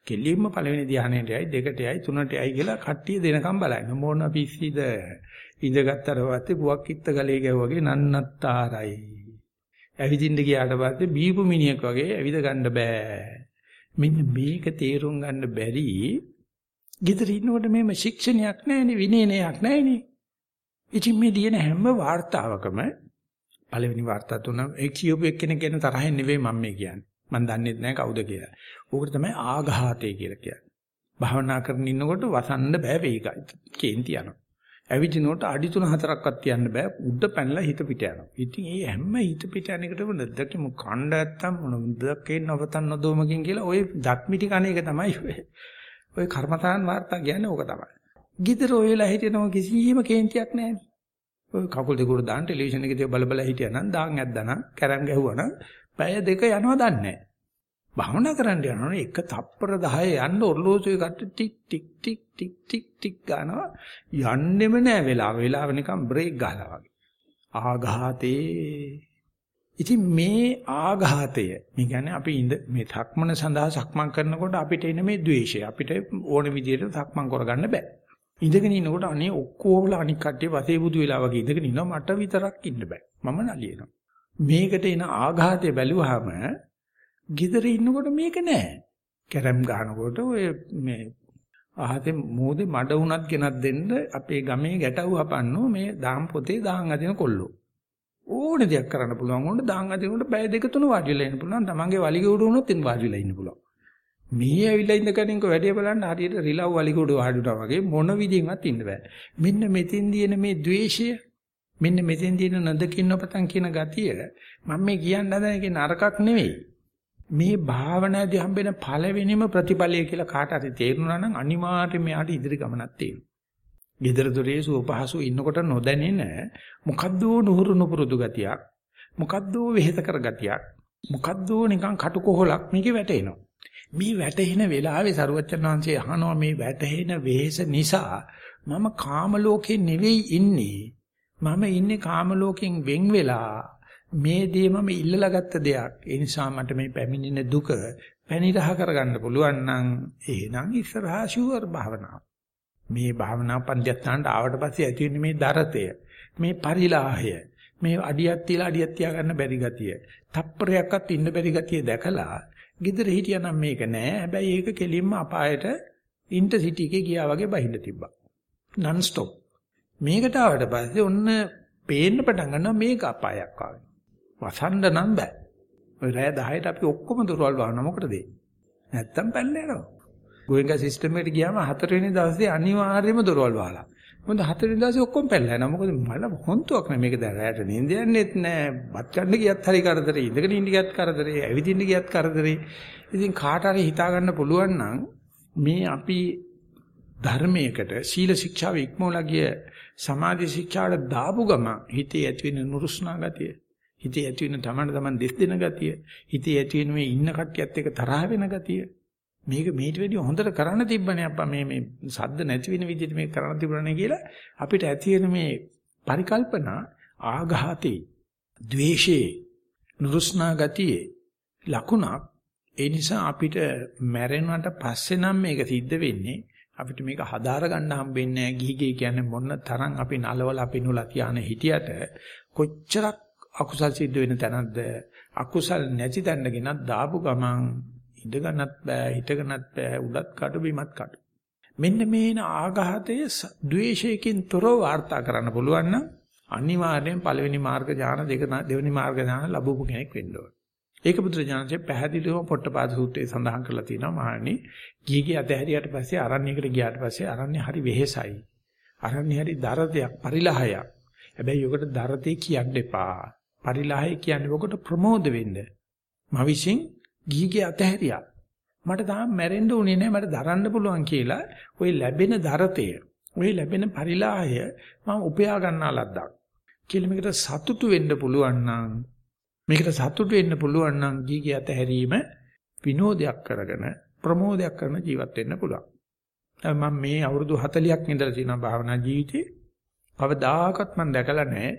කෙලින්ම පළවෙනි ධානයටයි දෙකටයි තුනටයි කියලා කට්ටිය දෙනකම් බලන්න. මොන පිස්සිද ඉඳගත්තර පස්සේ පුවක් කිත්ත ගලේ ගැව්වාගේ නන්නත්තාරයි. ඇවිදින්න ගියාට පස්සේ බීපු මිනිහෙක් වගේ ඇවිද ගන්න බෑ. මෙන්න මේක තේරුම් ගන්න බැරි ගෙදර ඉන්නකොට මේම ශික්ෂණයක් නැහැනේ විනයනයක් නැහැනේ. ඉතින් මේ දින හැම වார்த்தාවකම පළවෙනි වார்த்தා තුන ඒ කියපු එක්කෙනෙක් ගැන තරහින් නෙවෙයි මම මේ කියන්නේ. මම දන්නේත් නැහැ කවුද කියලා. ඕකට තමයි ආඝාතය කියලා කියන්නේ. භාවනා කරන ඉන්නකොට වසන්න බෑ වේගයි. කේන්ති යනවා. ඇවිදිනකොට අඩි 3 4ක්වත් තියන්න බෑ උඩ පැනලා හිත පිට යනවා. ඉතින් ඒ හැම හිත පිට යන එකටම නැද්දකම කණ්ඩ නැත්තම් මොනදකේ නවතන් නොදොමකින් කියලා ওই දත්මිටි කණ එක තමයි ඔය කර්මතාන් වාර්තා කියන්නේ ඕක තමයි. গিදර ඔය වෙලා හිටිනම කිසිම කේන්තියක් නැහැ. ඔය කකුල් දෙක උඩ දාන්න ටෙලිවිෂන් එකේ තිය බල බල හිටියා නම් දාන් ඇද්දා නම් කැරම් ගැහුවා නම් පැය දෙක යනවා දන්නේ නැහැ. භාවනා කරන්න යනවනේ එක තප්පර 10 යන්න ඔර්ලෝසුවේ කට ටික් ටික් ටික් ටික් ටික් ටික් ගන්නවා. යන්නෙම නෑ වෙලාව. වෙලාව නිකන් බ්‍රේක් ගහලා වගේ. ආඝාතේ. ඉතින් මේ ආඝාතය මේ කියන්නේ අපි ඉඳ මේ සක්මන සඳහා සක්මන් කරනකොට අපිට එන මේ द्वේෂය අපිට ඕන විදිහට සක්මන් කරගන්න බෑ. ඉඳගෙන ඉන්නකොට අනේ ඔක්කොමලා අනික් කට්ටිය වශයෙන් බුදු වෙලා වගේ ඉඳගෙන ඉන්නවා. මට විතරක් ඉන්න බෑ. මම නලියනවා. මේකට එන ආඝාතය බැලුවාම ගෙදර ඉන්නකොට මේක නෑ. කැරම් ගහනකොට ඔය මේ අහතේ මෝදේ මඩ උනත් ගෙනත් දෙන්න අපේ ගමේ ගැටවු හපන්නෝ මේ දාම් පොතේ දාන් අදින කොල්ලෝ. ඕන දෙයක් කරන්න පුළුවන් වුණොත් දාන් අදිනකොට බය දෙක තුන වාඩි වෙලා ඉන්න පුළුවන්. තමන්ගේ වලිග උඩ වුණොත් ඉන්න වාඩි වෙලා ඉන්න පුළුවන්. මේ ඇවිල්ලා ඉන්න කෙනෙක්ව වැඩි බලන්න හරියට රිලව් වලිග උඩ වාඩිුණා වගේ මොන විදිහින්වත් ඉන්න බෑ. මෙන්න මෙතෙන් දින මේ द्वේෂය මෙන්න මෙතෙන් දින නදකින්න පතන් කියන ගතිය මම මේ කියන්න හදන එක නරකක් නෙවෙයි. මේ භාවනාදී හම්බෙන පළවෙනිම ප්‍රතිඵලය කියලා කාට හරි තේරුණා නම් අනිවාර්යයෙන් මෙයාට ඉදිරි ගමනක් තියෙනවා. gedara dore සුවපහසු ඉන්නකොට නොදැනෙන මොකද්ද නුහුරු නුපුරුදු ගතියක් මොකද්ද වෙහෙත කර ගතියක් මොකද්ද නිකන් කටුකොහලක් මේකේ වැටෙනවා. මේ වැටෙන වෙලාවේ සරුවච්චන් වහන්සේ අහනවා මේ වැටෙන වෙහෙස නිසා මම කාම ලෝකේ නෙවෙයි ඉන්නේ. මම ඉන්නේ කාම ලෝකෙන් වෙන් වෙලා මේ දේ මම ඉල්ලලා ගත්ත දෙයක්. ඒ නිසා මට මේ පැමිණෙන දුක පැනිරහ කරගන්න පුළුවන් නම් එහෙනම් ඉස්සරහා ෂුවර් භාවනාව. මේ භාවනා පන්තියත් ආවට පස්සේ ඇති වෙන්නේ මේ දරතය. මේ පරිලාහය. මේ අඩියක් තියලා අඩියක් තියාගන්න බැරි ගතිය. තප්පරයක්වත් ඉන්න බැරි ගතිය දැකලා gedara හිටියානම් මේක නෑ. හැබැයි ඒක කෙලින්ම අපායට ඉන්ටර්සිටි එකේ ගියා වගේ බහින්න තිබ්බා. non stop. මේකට ආවට පස්සේ ඔන්න පේන්න පටන් ගන්නවා මේක අපායක් වගේ. වසන්න නම් බෑ. ඔය රෑ 10ට අපි ඔක්කොම දොරවල් වහන මොකටද? නැත්තම් පැනලා යනවා. ගෝවින්ගා සිස්ටම් එකට ගියාම හතරවෙනි දවසේ අනිවාර්යයෙන්ම දොරවල් වහලා. මොකද හතරවෙනි දවසේ ඔක්කොම පැනලා යනවා. මොකද මල හොන්තුවක් නෑ මේක දැන් රැයට නිින්ද යන්නෙත් නෑ. බත් කන්න ගියත් හරි කරදරේ, ඉඳගෙන ඉන්න ගියත් කරදරේ, ඇවිදින්න ගියත් කරදරේ. ඉතින් කාට හරි හිතා ගන්න පුළුවන් නම් මේ අපි ධර්මයකට සීල ශික්ෂාව ඉක්මවලා ගිය සමාධි ශික්ෂාවට දාපු ගම හිතේ ඇති වෙන නුරුස්නා ගතිය හිතේ ඇති වෙන තමන තමන් දෙස් දෙන ගතිය හිතේ ඇති වෙන මේ ඉන්න කට්ටියත් එක්ක තරහ වෙන ගතිය. මේක මේට වැඩිය හොඳට කරන්න තිබ්බනේ අප්පා. මේ මේ සද්ද නැති වෙන විදිහට මේක කරන්න තිබුණානේ කියලා අපිට ඇති වෙන මේ පරිකල්පනා ආඝාතේ ද්වේෂේ නුරුස්නා ගතියේ ලකුණක්. ඒ නිසා අපිට මැරෙනවට පස්සේ නම් මේක සිද්ධ වෙන්නේ අපිට මේක හදාර ගන්න හම්බෙන්නේ නැහැ. ගිහිගේ කියන්නේ මොන තරම් අපි නලවල අපි නුලා තියාන හිටියට කොච්චරක් අකුසල් සිද්ධ වෙන තැනක්ද අකුසල් නැති තැනක ගෙනත් දාපු ගමන් ඉඳ ගන්නත් බෑ හිට ගන්නත් බෑ උඩත් කඩු බිමත් කඩු මෙන්න මේන ආඝාතයේ ද්වේෂයකින් තොරව වාර්තා කරන්න පුළුවන් නම් අනිවාර්යෙන් පළවෙනි මාර්ග ඥාන දෙක දෙවෙනි මාර්ග ඥාන ලැබුපු කෙනෙක් වෙන්න ඕන. ඒක බුදුරජාණන්සේ පැහැදිලිවම පොට්ටපාද සූත්‍රයේ සඳහන් කරලා තියෙනවා මහණනි ගිහිගේ අතහැරියට පස්සේ අරණ්‍යයකට ගියාට පස්සේ අරණ්‍ය හරි වෙහෙසයි. අරණ්‍ය හරි දරදයක් පරිලහයක්. හැබැයි ඔකට දරතේ කියන්න එපා. පරිලහය කියන්නේ ඔකට ප්‍රමෝද වෙන්න. මම විශ්ින් ගිහිගේ අතහැරියා. මට තාම මැරෙන්න උනේ නැහැ මට දරන්න පුළුවන් කියලා ওই ලැබෙන දරතය, ওই ලැබෙන පරිලාහය මම උපයා ගන්නා ලද්දක්. කියලා මේකට සතුටු වෙන්න පුළුවන් නම් මේකට සතුටු වෙන්න පුළුවන් නම් ගිහිගේ අතහැරීම විනෝදයක් කරගෙන ප්‍රමෝදයක් කරන ජීවත් වෙන්න පුළුවන්. මම මේ අවුරුදු 40ක් ඉඳලා තියෙනවා භාවනා ජීවිතේ. කවදාකවත් මම දැකලා නැහැ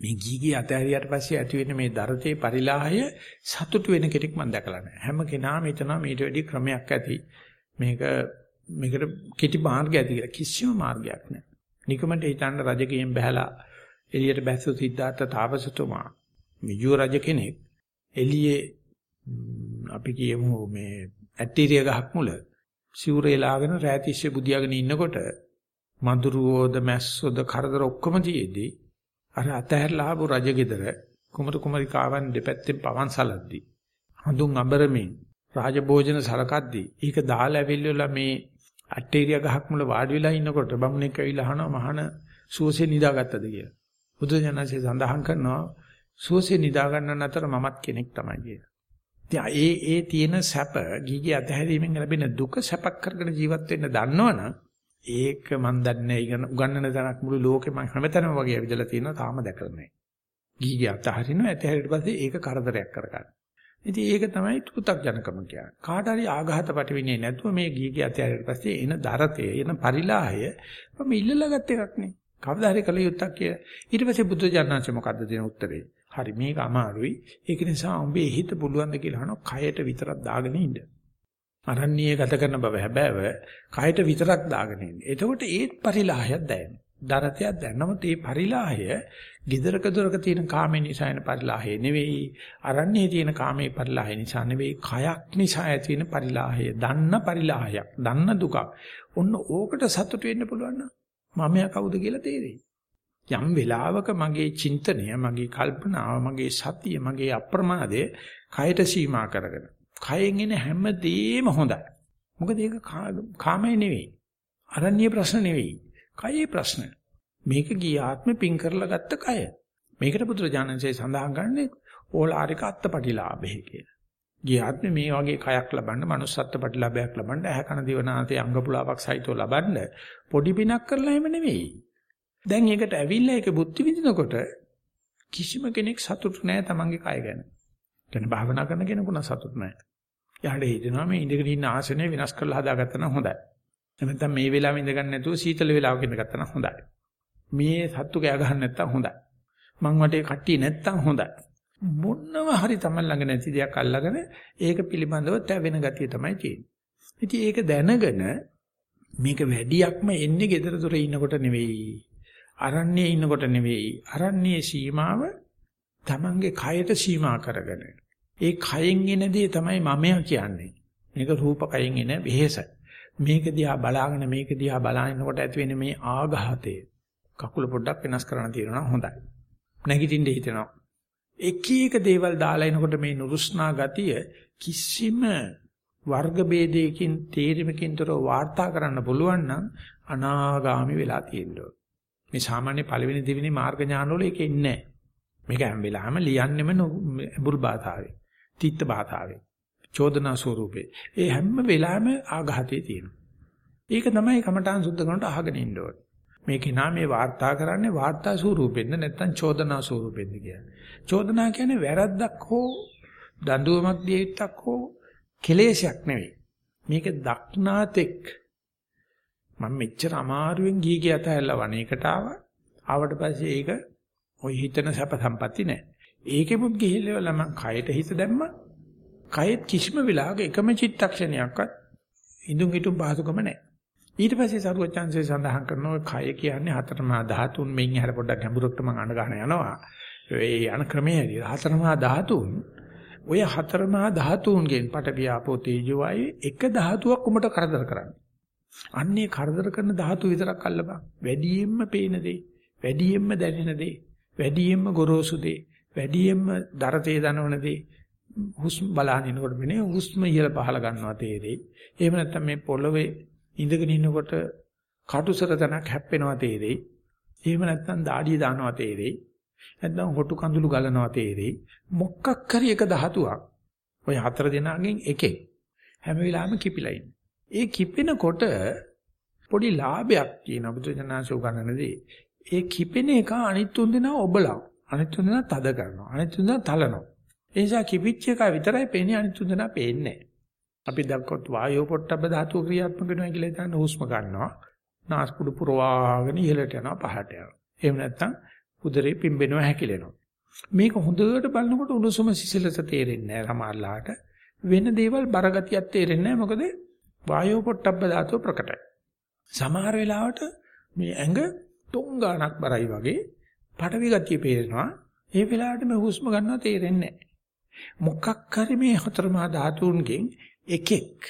මේ ගීගේ අතහැරියට පස්සේ ඇති වෙන මේ දරතේ පරිලාහය සතුටු වෙන කෙනෙක් මම දැකලා නැහැ. හැම කෙනාම හිතනවා මීට වැඩි ක්‍රමයක් ඇති. මේක මේකට කිටි මාර්ගය ඇති කියලා කිසිම මාර්ගයක් නැහැ. නිකමට හිතන්න රජකයෙන් බහැලා එළියට බැස්සු සිද්ධාර්ථ තාපසතුමා මියු රජ කෙනෙක් එළියේ අපි කියමු මේ ඇටීරිය ගහක් මුල සිවුරේ ලාගෙන රෑතිස්සේ බුදියාගෙන ඉන්නකොට මදුරුවෝද මැස්සෝද කරදර ඔක්කොම තියේදී අර අතහැරලා ආපු රජගෙදර කුමරු කුමරිකාවන් දෙපැත්තෙන් පවන් සලද්දී හඳුන් අඹරමින් රාජභෝජන සලකද්දී ඒක දාලා ඇවිල්ලා මේ අට්ටේරිය ගහක් මුල වාඩි වෙලා ඉන්නකොට බමුණෙක් ඇවිල්ලා අහනවා මහාන සුවසේ නිදාගත්තද කියලා. බුදුජානසී සඳහන් කරනවා සුවසේ නිදා ගන්න අතර මමත් කෙනෙක් තමයි කියලා. ඉතින් ඒ ඒ තියෙන සැප ගිහි අතහැරීමෙන් ලැබෙන දුක සැපක් කරගෙන ජීවත් වෙන්න දන්නවනම් ඒක මන් දන්නේ ඉගෙන උගන්නන තැනක් මුළු ලෝකෙම හැමතැනම වගේ ඇවිදලා තියෙනවා තාම දැකලා නැහැ. ගිහිගේ අතහරිනවා ඇතහැරිට පස්සේ ඒක කරදරයක් කරගන්න. ඉතින් ඒක තමයි පු탁ජනකම කියන්නේ. කාට හරි ආඝාත පටිවිනේ නැතුව මේ ගිහිගේ අතහැරිට පස්සේ එන දරතේ එන පරිලාහය මම ඉල්ලලා ගත්ත එකක් නේ. කවදා හරි කළ යුත්තක් කියලා. ඊට පස්සේ බුදු ජානනාංශ මොකද්ද දෙන උත්තරේ? හරි මේක අමාරුයි. ඒක නිසා උඹේ හිත පුළුවන් ද කියලා අහනවා කයට විතරක් දාගෙන ඉන්න. අරණ්‍යය ගත කරන බව හැබෑව කයට විතරක් දාගෙන ඉන්නේ. එතකොට ඒත් පරිලාහයක් දැනෙනවා. දරතයක් දැනෙනම ඒ පරිලාහය gedaraක දොරක තියෙන කාමෙන් නිසා එන පරිලාහය නෙවෙයි. අරණ්‍යයේ තියෙන කාමේ පරිලාහය නිසා නෙවෙයි. කයක් නිසා ඇති වෙන පරිලාහය. දන්න පරිලාහයක්. දන්න දුකක්. ඔන්න ඕකට සතුට වෙන්න පුළුවන් නම් මමයා කවුද කියලා තේරෙයි. යම් වෙලාවක මගේ චින්තනය, මගේ කල්පනාව, මගේ සතිය, මගේ අප්‍රමාදය කයට සීමා කරගෙන කයෙන් එන හැම දෙයක්ම හොඳයි. මොකද ඒක කාමයේ නෙවෙයි. අරණ්‍ය ප්‍රශ්න නෙවෙයි. කයේ ප්‍රශ්න. මේක ගිය ආත්මෙ පින් කරලා ගත්ත කය. මේකට පුදුරජානන්සේ සඳහන් කරන්නේ ඕලාරික අත්පටිලාභය කියලා. ගිය ආත්මෙ මේ වගේ කයක් ලබන්න, manussත්ත්ව ප්‍රතිලාභයක් ලබන්න, ඇහැ කන දිවනාතේ අංග පුලාවක් සහිතව ලබන්න පොඩි පිනක් කරලා එහෙම නෙවෙයි. දැන් ඒකට ඇවිල්ලා ඒක බුද්ධි විඳිනකොට කිසිම කෙනෙක් සතුටු නෑ තමන්ගේ කය ගැන. කියන්නේ භාවනා කරන කෙනෙකුට සතුටු නෑ. යාට හිතෙනවා මේ ඉඳගෙන ඉන්න ආසනය වෙනස් කරලා හදාගත්තා නම් හොඳයි. නැත්නම් මේ වෙලාවෙ ඉඳ ගන්න නැතුව සීතල වෙලාවක ඉඳගත්තා නම් හොඳයි. මේ සත්තු කෑ ගහන්න නැත්තම් හොඳයි. මං වටේ කට්ටිය නැත්තම් හොඳයි. මොනව හරි තමයි ළඟ නැති දෙයක් අල්ලගෙන ඒක පිළිබඳව තැවෙන ගතිය තමයි තියෙන්නේ. ඉතින් ඒක දැනගෙන මේක වැඩියක්ම එන්නේ gedara dore ඉන්නකොට නෙවෙයි. අරණ්‍යයේ ඉන්නකොට නෙවෙයි. අරණ්‍යයේ සීමාව තමන්ගේ කයට සීමා කරගෙන. ඒ කයෙන් එන දේ තමයි මමයා කියන්නේ. මේක රූප කයෙන් එන වෙහෙස. මේක දිහා බලාගෙන මේක දිහා බලාගෙනකොට ඇති වෙන මේ ආඝාතය. කකුල පොඩ්ඩක් වෙනස් කරන්න තියෙනවා හොඳයි. නැගිටින්න හිතෙනවා. එක එක දේවල් දාලා එනකොට මේ නුරුස්නා ගතිය කිසිම වර්ග ભેදයකින් තේරිමකින්තර වාර්තා කරන්න පුළුවන් නම් අනාගාමි වෙලා තියෙනවා. මේ සාමාන්‍ය පළවෙනි දෙවෙනි මාර්ග ඥානවල ඒක ඉන්නේ නැහැ. මේක හැම වෙලාවෙම ලියන්නෙම බුල් භාෂාවෙන්, තිත්ත භාෂාවෙන්, චෝදනා ස්වරූපේ. ඒ හැම වෙලාවෙම ආඝාතයේ තියෙනවා. ඒක තමයි කමඨාන් සුද්ධ කරනට අහගෙන ඉන්න ඕනේ. මේකේ නාමේ වාර්තා කරන්නේ වාර්තා ස්වරූපෙන්ද නැත්නම් චෝදනා ස්වරූපෙන්ද කියන්නේ. චෝදනා කියන්නේ වැරද්දක් හෝ දඬුවමක් දිය යුත්තක් හෝ කෙලෙසයක් නෙවෙයි. මේක දක්නාතෙක් මම මෙච්චර අමාරුවෙන් ගිහි ගිය අතහැරලා වණේකට ආවා. ආවට පස්සේ ඒක ওই හිතන සැප සම්පatti නැහැ. ඒකෙමුත් ගිහිල්ලා මම කයට හිත දැම්මා. කයෙත් කිසිම වෙලාවක එකම චිත්තක්ෂණයක්වත් ඉදුම් හිටුම් පහසුකම නැහැ. ඊට පස්සේ සරුවචාන්සේ සඳහන් කරනවා කය කියන්නේ හතරමහා ධාතුන් මෙයින් හැර පොඩ්ඩක් ගැඹුරට මම අඬ ගන්න යනවා. ඒ යන ක්‍රමයේ හැටියට හතරමහා ධාතුන් ඔය හතරමහා ධාතුන්ගෙන් පට වියාපෝ තේජෝ වායු එක ධාතුවක් උඹට කරදර කරන්නේ. අන්නේ කරදර කරන ධාතු විතරක් අල්ලපන්. වැඩියෙන්ම පේන දේ, වැඩියෙන්ම දැනෙන දේ, වැඩියෙන්ම ගොරෝසු දේ, වැඩියෙන්ම දරතේ දනවන දේ හුස්ම බලහිනකොට මෙනේ හුස්ම ඉහළ පහළ ගන්නවා තේරෙයි. එහෙම නැත්නම් මේ පොළවේ ඉඳගෙන ඉන්නකොට කටුසර තනක් හැප්පෙනවා තේරෙයි. එහෙම නැත්නම් දාඩිය දානවා තේරෙයි. නැත්නම් හොටු කඳුළු ගලනවා තේරෙයි. මොකක් හරි එක ධාතුවක්. ওই හතර දෙනාගෙන් එකෙක් හැම වෙලාවෙම කිපිලා ඉන්නේ. ඒ කිපෙනකොට පොඩි ලාභයක් තියෙන බුදුජානසෝ ගන්නනදී ඒ කිපෙන එක අනිත් තුන් දෙනා ඔබලා අනිත් තුන් දෙනා තද කරනවා. අනිත් තුන් දෙනා තලනවා. ඒ නිසා කිපිච්ච එක විතරයි පේන්නේ අනිත් තුන් දෙනා පේන්නේ අපි දැක්කොත් වායෝ පොට්ටබ්බ ධාතුව ක්‍රියාත්මක වෙනවා කියලා හිතන්න හුස්ම ගන්නවා. නාස්පුඩු පුරවාගෙන ඉහළට යනවා පහට යනවා. එහෙම නැත්නම් උදරේ පිම්බෙනවා හැකිලෙනවා. මේක හොඳට බලනකොට උණුසුම සිසිලස තේරෙන්නේ නැහැ සමහරලාට. වෙන දේවල් බරගතියක් තේරෙන්නේ නැහැ. මොකද වායෝ පොට්ටබ්බ ධාතුව ප්‍රකටයි. සමහර වෙලාවට මේ ඇඟ තොංගානක් බරයි වගේ පටවි ගතිය පේනවා. ඒ වෙලාවට මේ හුස්ම ගන්නවා තේරෙන්නේ නැහැ. මොකක් හරි මේ හතරමහා ධාතුන්ගෙන් එකෙක්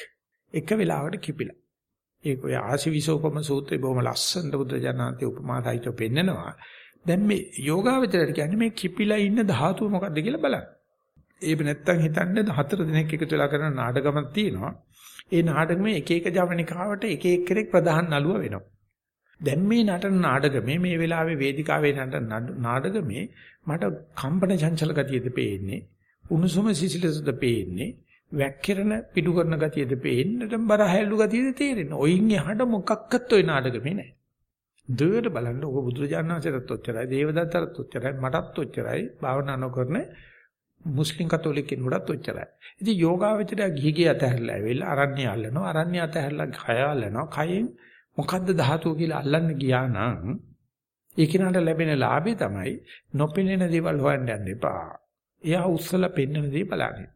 එක වෙලාවකට කිපිලා. ඒක ඔය ආශිවිසෝපම සූත්‍රය බොහොම ලස්සනට බුද්ධ ජනන්තේ උපමාසයිතව පෙන්නනවා. දැන් මේ යෝගාවචරයට කියන්නේ මේ කිපිලා ඉන්න ධාතුව මොකක්ද කියලා බලන්න. ඒක නැත්තම් හිතන්නේ හතර දිනක් එකතු වෙලා කරන නාටකමක් තියෙනවා. ඒ නාටකමේ එක එක ජවනිකාවට එක එක කෙනෙක් ප්‍රධාන නළුව වෙනවා. දැන් මේ නටන නාටකමේ මේ වෙලාවේ වේදිකාවේ නටන නාටකමේ මට කම්පන චංචල ගතියද පේන්නේ. උණුසුම සිසිලසද පේන්නේ. වැක්කිරන පිටු කරන ගතියද පේන්නේ. නැත්නම් බර හැල්ලු ගතියද තේරෙන්නේ. ඔයින් එහාට මොකක්වත් ওই නාටකමේ නැහැ. දුවට බලන්න ඔබ බුදුරජාණන් වහන්සේටත් ඔච්චරයි දේවදත්තටත් ඔච්චරයි මටත් ඔච්චරයි භාවනා නොකරන මුස්ලිම් කතෝලික කෙනෙකුටත් ඔච්චරයි. ඉතින් යෝගාවචරය ගිහිගේ අතහැරලා ඇවිල්ලා අරණ්‍ය අල්ලනවා. අරණ්‍ය අතහැරලා කය අල්ලනවා. කයෙන් මොකද්ද ධාතුව කියලා අල්ලන්න ගියා නම් ඒ කෙනාට ලැබෙන ලාභය තමයි නොපෙනෙන දේවල් හොයන්න යන්න එපා. එයා උස්සලා පෙන්වන දේ බලන්න.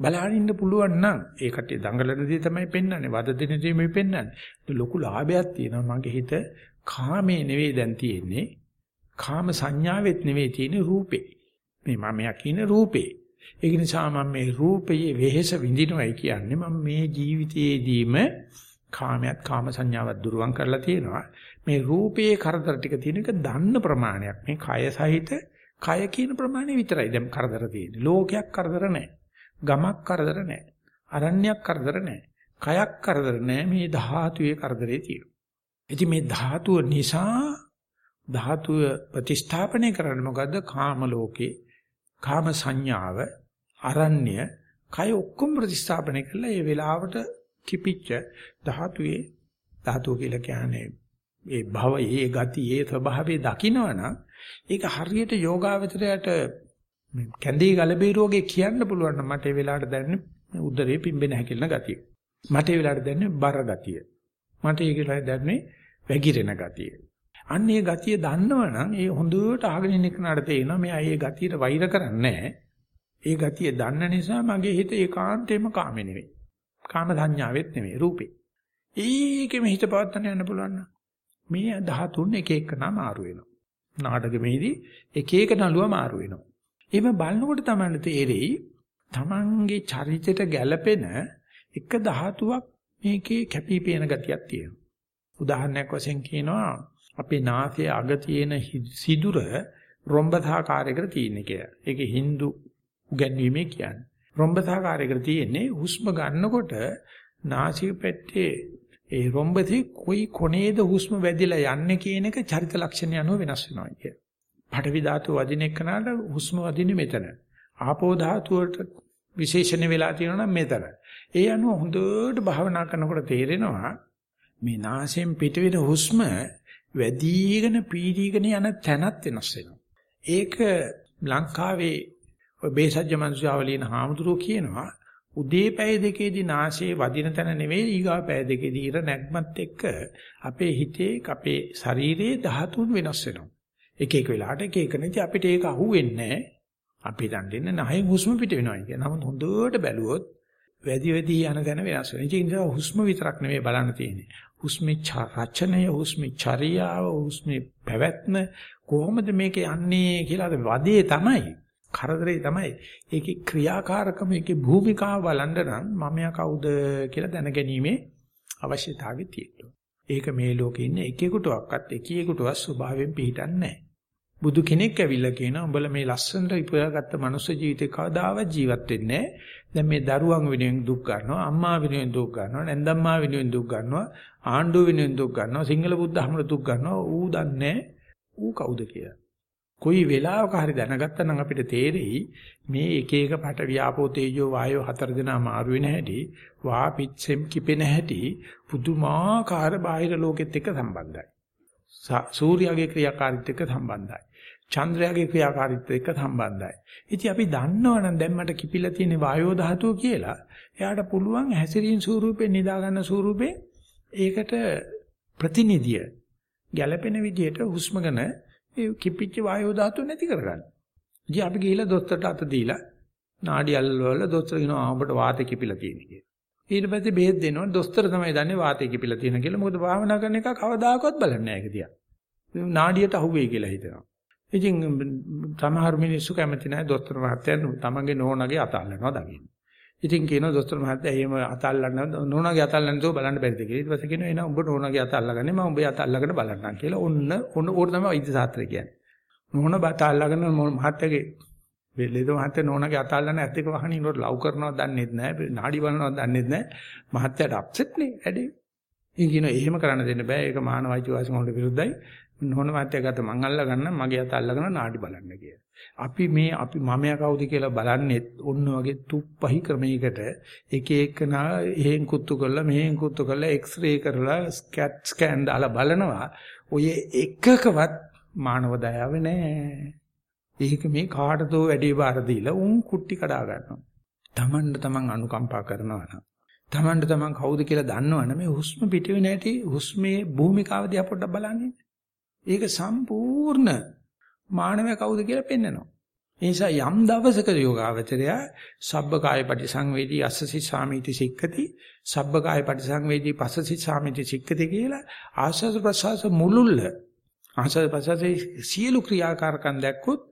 බලන්න ඉන්න පුළුවන් නම් ඒ කට්ටිය දඟලන දේ තමයි පෙන්වන්නේ. වද දෙන දේ මේ පෙන්වන්නේ. ලොකු ලාභයක් තියෙනවා. මගේ හිත කාමේ නෙවෙයි දැන් තියෙන්නේ. කාම සංඥාවෙත් නෙවෙයි තියෙන්නේ රූපේ. මේ මමයා කියන රූපේ. ඒක නිසා මම මේ රූපයේ වෙහෙස විඳිනවයි කියන්නේ මම මේ ජීවිතයේදීම කාමයක් කාම සංඥාවක් දුරුවන් කරලා තියෙනවා. මේ රූපයේ කරදර ටික තියෙන එක දන්න ප්‍රමාණයක්. මේ කය සහිත කය කියන ප්‍රමාණය විතරයි දැන් කරදර තියෙන්නේ. ලෝකයක් කරදර නැහැ. ගමක් කරදර නැහැ. අරණ්‍යයක් කරදර නැහැ. කයක් කරදර නැහැ. මේ ධාතුවේ කරදරේ තියෙනවා. ඉතින් මේ ධාතුව නිසා ධාතුව ප්‍රතිස්ථාපනය කරන්නේ මොකද්ද? කාම ලෝකේ කාම සංඥාව, අරණ්‍ය, කය ඔක්කොම ප්‍රතිස්ථාපනය කරලා ඒ වෙලාවට කිපිච්ච ධාතුවේ ධාතුව කියලා කියන්නේ ඒ භවයේ ගතියේ ස්වභාවය දකිනවනම් ඒක හරියට යෝගාවචරයට කැඳේ ගලබේ රෝගේ කියන්න පුළුවන් නම් මට ඒ වෙලාවට දැනෙන්නේ උදරේ පිම්බෙන හැකිලන ගතිය. මට ඒ වෙලාවට දැනෙන්නේ බර ගතිය. මට ඒ වෙලාවට දැනෙන්නේ වැగిරෙන ගතිය. අන්න ඒ ගතිය දන්නවනම් ඒ හොඳට අහගෙන ඉන්න කෙනාට තේරෙනවා මෙයා ඒ ගතියට වෛර කරන්නේ ඒ ගතිය දන්න නිසා මගේ හිත ඒකාන්තයෙන්ම කාමේ නෙවෙයි. කාම සංඥාවෙත් නෙවෙයි රූපේ. ඒකෙම හිත පවත්තන යන්න පුළුවන් නම් මේ 13 එක එක නම මාරු වෙනවා. නාටකෙමේදී එක එක නළුව මාරු වෙනවා. එහෙම බලනකොට තමයි තේරෙයි තමන්ගේ චරිතයට ගැළපෙන එක ධාතුවක් මේකේ කැපී පෙනෙන ගතියක් තියෙනවා. උදාහරණයක් වශයෙන් කියනවා අපේ නාසයේ අග තියෙන සිදුර රොම්බතාකාරයකට තියෙන කියලා. ඒක Hindu උගන්වීමේ කියන්නේ. රොම්බතාකාරයකට තියෙන්නේ හුස්ම ගන්නකොට නාසික පැත්තේ ඒ රොම්බතේ කොයි කොනේද හුස්ම වැදිලා යන්නේ කියන එක චරිත ලක්ෂණ යනුව වෙනස් වෙනවා කිය. පඨවි ධාතු වදින එකනට හුස්ම වදින්නේ මෙතන. ආපෝ ධාතුවට විශේෂණ වෙලා තියෙනවා නම් මෙතන. ඒ අනුව හොඳට භාවනා කරනකොට තේරෙනවා මේ නාසයෙන් පිටවෙන හුස්ම වැඩිගෙන පීඩීගෙන යන තැනත් වෙනස් වෙනවා. ඒක ලංකාවේ ඔය බේසජ්‍ය මනුෂ්‍යවලින් හාමුදුරුවෝ කියනවා උදේ පැය දෙකේදී නාසයේ වදින තැන නෙවෙයි ඊගා පැය දෙකේදී ඉර නැග්මත් එක්ක අපේ හිතේ අපේ ශරීරයේ ධාතුන් වෙනස් වෙනවා. එක එක වෙලාවට එක එක නැති අපිට ඒක අහුවෙන්නේ නැහැ. අපි දන් දෙන්න නැහින් හුස්ම පිට වෙනවා කියන. නමුත් හොඳට බැලුවොත් වැඩි වැඩි යන තැන වෙනස් වෙනවා. ඒ නිසා හුස්ම විතරක් නෙවෙයි බලන්න තියෙන්නේ. හුස්මේ රචනය, හුස්මේ චර්යාව, හුස්මේ පැවැත්ම කොහොමද මේක යන්නේ කියලා වදේ තමයි. කරදරේ තමයි. ඒකේ ක්‍රියාකාරකම, ඒකේ භූමිකාව බලන්න නම් මමයා කවුද කියලා දැනගැනීමේ අවශ්‍යතාවය තියෙනවා. ඒක මේ ලෝකේ ඉන්න එකෙකුටවත් එකෙකුටවත් ස්වභාවයෙන් පිළිටන්නේ නැහැ. බුදු කෙනෙක් ඇවිල්ලා කියනවා උඹලා මේ ලස්සනට ඉපයාගත්ත මනුස්ස ජීවිතේ කවදාවත් ජීවත් වෙන්නේ දැන් මේ දරුවන් වෙනුවෙන් දුක් ගන්නවා අම්මා වෙනුවෙන් දුක් ගන්නවා නැන්දම්මා වෙනුවෙන් දුක් ගන්නවා ආණ්ඩුව වෙනුවෙන් දුක් ගන්නවා සිංහල බුද්ධ ධර්මවල දුක් ගන්නවා ඌ දන්නේ ඌ කවුද කියලා කොයි වෙලාවක හරි දැනගත්තා නම් අපිට තේරෙයි මේ එක එක පට ව්‍යාපෝ තේජෝ වායෝ හතර දෙනා මාරු වෙන හැටි වා පිච්චෙම් කිපෙන හැටි පුදුමාකාර බාහිර ලෝකෙත් එක්ක සම්බන්ධයි සූර්යාගේ ක්‍රියාකාරීත්වයට එක්ක සම්බන්ධයි චන්ද්‍රයාගේ ක්‍රියාකාරීත්වය එක්ක සම්බන්ධයි. ඉතින් අපි දන්නවනම් දැන් මට කිපිලා තියෙන වායෝ ධාතුව කියලා එයාට පුළුවන් හැසිරීම ස්වරූපේ නිදා ගන්න ස්වරූපේ ඒකට ප්‍රතිනිධිය ගැළපෙන විදිහට හුස්ම ගන්න ඒ කිපිච්ච වායෝ ධාතුව නැති කරගන්න. ඉතින් අපි ගිහිල්ලා දොස්තරට අත දීලා නාඩි අල්ලවල දොස්තර කියනවා ඔබට වාතය කිපිලා තියෙන කියලා. ඊට පස්සේ බෙහෙත් දෙනවා දොස්තර තමයි දන්නේ වාතය කිපිලා තියෙන කියලා. මොකද භාවනා කරන එක කවදාකවත් බලන්නේ නැහැ ඒක දිහා. නාඩියට අහුවේ කියලා හිතනවා. ඉතින් සමහර මිනිස්සු කැමති නැහැ දොස්තර මහත්තයන් තමන්ගේ නෝනාගේ අත අල්ලනවා දකින්න. ඉතින් කියනවා දොස්තර මහත්තයා එහෙම අත අල්ලන්න නෝනාගේ අත අල්ලන්න තෝ බලන්න බැරිද කියලා. ඊට පස්සේ කියනවා එනවා උඹ නෝනාගේ අත අල්ලගන්නේ මම උඹේ අත අල්ලගෙන බලන්නම් කියලා. ඔන්න ඔන්න ඕක තමයි වෛද්‍ය ශාස්ත්‍රය කියන්නේ. නෝන බත අල්ලගෙන මහත්තයාගේ වෙලෙද මහත්තයා නෝනාගේ අත අල්ලන්න ඇත්ත එක වහනින් උඩ ලව් කරනවා දන්නෙත් නැහැ. නාඩි බලනවා දන්නෙත් නැහැ. මහත්තයාට අප්සෙට් නේ ඇඩේ. ඉතින් කියනවා එහෙම කරන්න දෙන්න බෑ. ඒක මානව අයිතිවාසිකම් වලට විරුද්ධයි. නොහොන මාත්‍ය ගත මං අල්ල ගන්න මගේ අත අල්ලගෙන නාඩි බලන්න කියලා. අපි මේ අපි මමයා කවුද කියලා බලන්නේ ඔන්න වගේ තුප්පහි ක්‍රමයකට එක එකනා එහෙන් කුත්තු කරලා මෙහෙන් කුත්තු කරලා එක්ස්රේ කරලා ස්කැට් ස්කෑන් දාලා බලනවා. ඔය එකකවත් මානව දයාව නැහැ. ඒක මේ කාටදෝ වැඩි බාර දීලා උන් කුට්ටි කඩා ගන්නවා. Tamanට Taman අනුකම්පා කරනවා නම් Tamanට Taman කවුද කියලා දන්නවනේ මේ හුස්ම පිටවෙන්නේ නැටි හුස්මේ භූමිකාව දිහා පොඩ්ඩක් බලන්නේ. ඒක සම්පූර්ණ මානවය කවුද කියලා පෙන්නනවා. ඒ නිසා යම් දවසක යෝගාවචරය සබ්බකාය පටිසංවේදී අස්සසි සාමීති සික්කති සබ්බකාය පටිසංවේදී පස්සසි සාමීති සික්කති කියලා ආස්වාද ප්‍රසවාස මුලුල්ල ආස්වාද ප්‍රසවාසයේ සියලු ක්‍රියාකාරකම් දැක්කොත්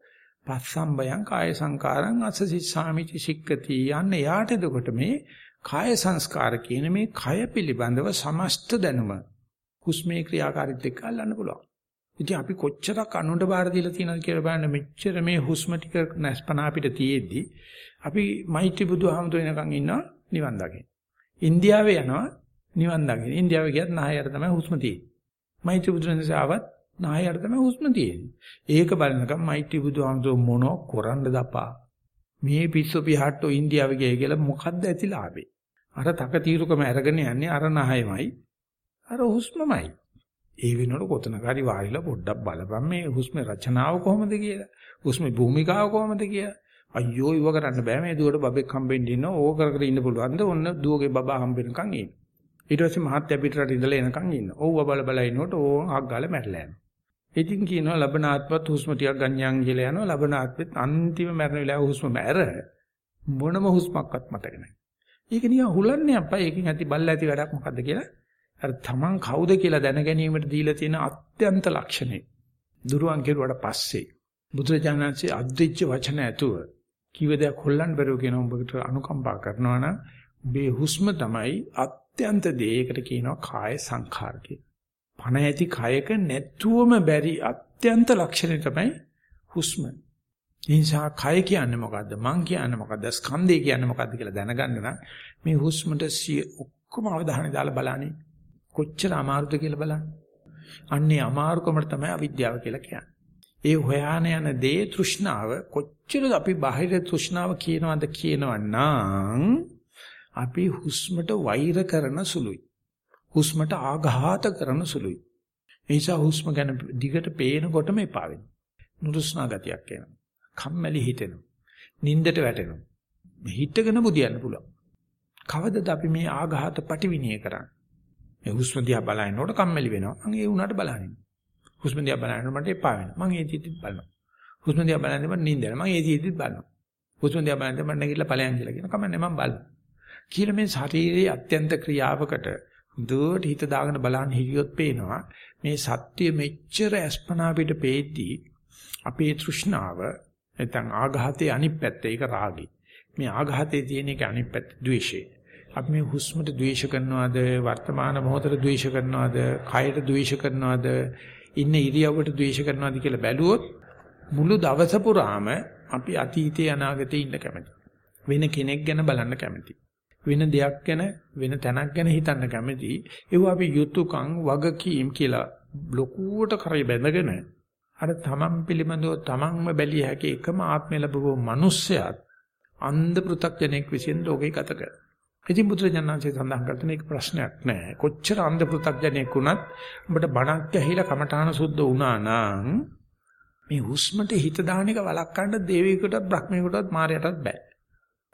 පස්සම්බයං කාය සංකාරං අස්සසි සාමීති සික්කති යන්නේ යාට එතකොට මේ කාය සංස්කාර කියන මේ කය පිළිබඳව සමස්ත දැනුම හුස්මේ ක්‍රියාකාරීත්වය එක්ක අල්ලන්න පුළුවන්. ඉතින් අපි කොච්චරක් අනුන්ට බාර දීලා තියෙනවද කියලා බලන්න මෙච්චර මේ හුස්ම ටික නැස්පන අපිට තියෙද්දි අපි මෛත්‍රී බුදුහාමුදුර වෙනකන් ඉන්නවා නිවන් දකින්න. ඉන්දියාවේ යනවා නිවන් දකින්න. ඉන්දියාවේ ගියත් නායයට තමයි හුස්ම තියෙන්නේ. මෛත්‍රී බුදුරජාණන්සාවත් නායයට තමයි හුස්ම තියෙන්නේ. ඒක බලනකම් මෛත්‍රී බුදුහාමුදුර මොනෝ කරන්නද අපා. මේ පිස්සු පිහට්ටෝ ඉන්දියාවේ ගියයි කියලා මොකද්ද ඇතිලාභේ? අර තක తీරුකම අරගෙන යන්නේ අර නහයමයි. අර හුස්මමයි. ඒ වෙනකොට කොතනක හරි වාරිලා පොඩ්ඩක් බලපන් මේ හුස්මේ රචනාව කොහොමද කියලා. හුස්මේ භූමිකාව කොහොමද කියලා. අයියෝ ඉව කරන්න බෑ මේ දුවට බබෙක් හම්බෙන්න ඉන්න ඕක කර කර ඉන්න පුළුවන්ද? ඔන්න දුවගේ බබා හම්බෙනකන් ඉන්න. ඊට පස්සේ මහත්ය පිටරට ඉඳලා එනකන් ඉන්න. ඕව බල බල ඉනකොට ඕන් හක් ගාලා මැරලා යනවා. ඉතින් කියනවා ලබනාත්මත් හුස්ම ටිකක් ගන්නයන් කියලා යනවා. ලබනාත්මෙත් අන්තිම මරණ වෙලාව හුස්ම මැර මොනම හුස්මක්වත් මතක නැහැ. ඒක නිකන් හුලන්නේ අප්පා. ඒකෙන් ඇති බල්ල ඇති වැඩක් මොකද්ද කියලා අර තමන් කවුද කියලා දැන ගැනීමට දීලා තියෙන අත්‍යන්ත ලක්ෂණේ. දුරුවන් කෙරුවට පස්සේ බුදුරජාණන්සේ අද්විච්ච වචන ඇතුව කිව දෙයක් හොල්ලන්න බැරුව කියන උඹකට අනුකම්පා කරනවා නම් මේ හුස්ම තමයි අත්‍යන්ත දෙයකට කියනවා කාය සංඛාර පණ ඇති කයක නැතුවම බැරි අත්‍යන්ත ලක්ෂණය තමයි හුස්ම. නිසා කය කියන්නේ මොකද්ද? මං කියන්නේ මොකද්ද? ස්කන්ධය කියන්නේ මොකද්ද කියලා දැනගන්න නම් මේ හුස්මට ඔක්කොම අවධානය දාලා බලන්නේ. කොච්චර අමාරුද කියලා බලන්න. අන්නේ අමාරුකමට තමයි අවිද්‍යාව කියලා කියන්නේ. ඒ හොයාන යන දේ තෘෂ්ණාව කොච්චරද අපි බාහිර තෘෂ්ණාව කියනවද කියනවනම් අපි හුස්මට වෛර කරන සුළුයි. හුස්මට ආඝාත කරන සුළුයි. ඒ නිසා හුස්ම ගැන දිගට පේනකොටම එපා වෙනවා. නුරුස්නා ගතියක් එනවා. කම්මැලි හිතෙනවා. නින්දට වැටෙනවා. හිතගෙන බුදියන්න පුළුවන්. කවදද අපි මේ ආඝාත පටිවිණය කරන්නේ? මේ හුස්ම දිහා බලනකොට කම්මැලි වෙනවා. මම ඒ උනාට බලන්නේ. හුස්ම දිහා බලනකොට මට එපා වෙනවා. මම ඒ දිහා බලනවා. හුස්ම දිහා බලනකොට මට නිින්ද යනවා. මම ඒ දිහා බලනවා. හුස්ම දිහා බලනකොට මට නැගිටලා ඵලයන් කියලා කියන කමන්නේ මම බලනවා. කියලා මේ ශාරීරියේ අත්‍යන්ත ක්‍රියාවකට දුවට හිත දාගෙන බලන්න හිරියොත් පේනවා මේ සත්‍ය මෙච්චර අස්පනා පිට පේද්දී අපේ තෘෂ්ණාව නැත්නම් ආඝාතයේ අනිත් පැත්ත ඒක රාගي. මේ ආඝාතයේ තියෙන එක අනිත් පැත්ත ද්වේෂය. අපි මේ හුස්මට ද්වේෂ කරනවද වර්තමාන මොහොතට ද්වේෂ කරනවද කයට ද්වේෂ කරනවද ඉන්න ඉරියව්වට ද්වේෂ කරනවද කියලා බැලුවොත් මුළු දවස පුරාම අපි අතීතයේ අනාගතයේ ඉන්න කැමති. වෙන කෙනෙක් ගැන බලන්න කැමති. වෙන දෙයක් ගැන වෙන තැනක් ගැන හිතන්න කැමති. ඒව අපි යුතුයකම් වගකීම් කියලා ලොකුවට කරේ බැඳගෙන අර තමන් පිළිබඳව තමන්ම බැලිය හැකි එකම ආත්මය ලැබුවෝ මිනිස්සයාත් අන්ධ පෘ탁ජනෙක් විසින් ලෝකේ ගත කරනවා. ඉතින් බුදුරජාණන්සේ සඳහන් කරන එක ප්‍රශ්නයක් නෑ. කොච්චර අන්ධ පෘ탁ජනෙක් වුණත් උඹට බණක් ඇහිලා කමඨාන සුද්ධ වුණා නම් මේ හුස්මට හිත දාන එක වළක්වන්න දෙවියෙකුටත් බ්‍රහ්මයෙකුටත් මායයටත් බෑ.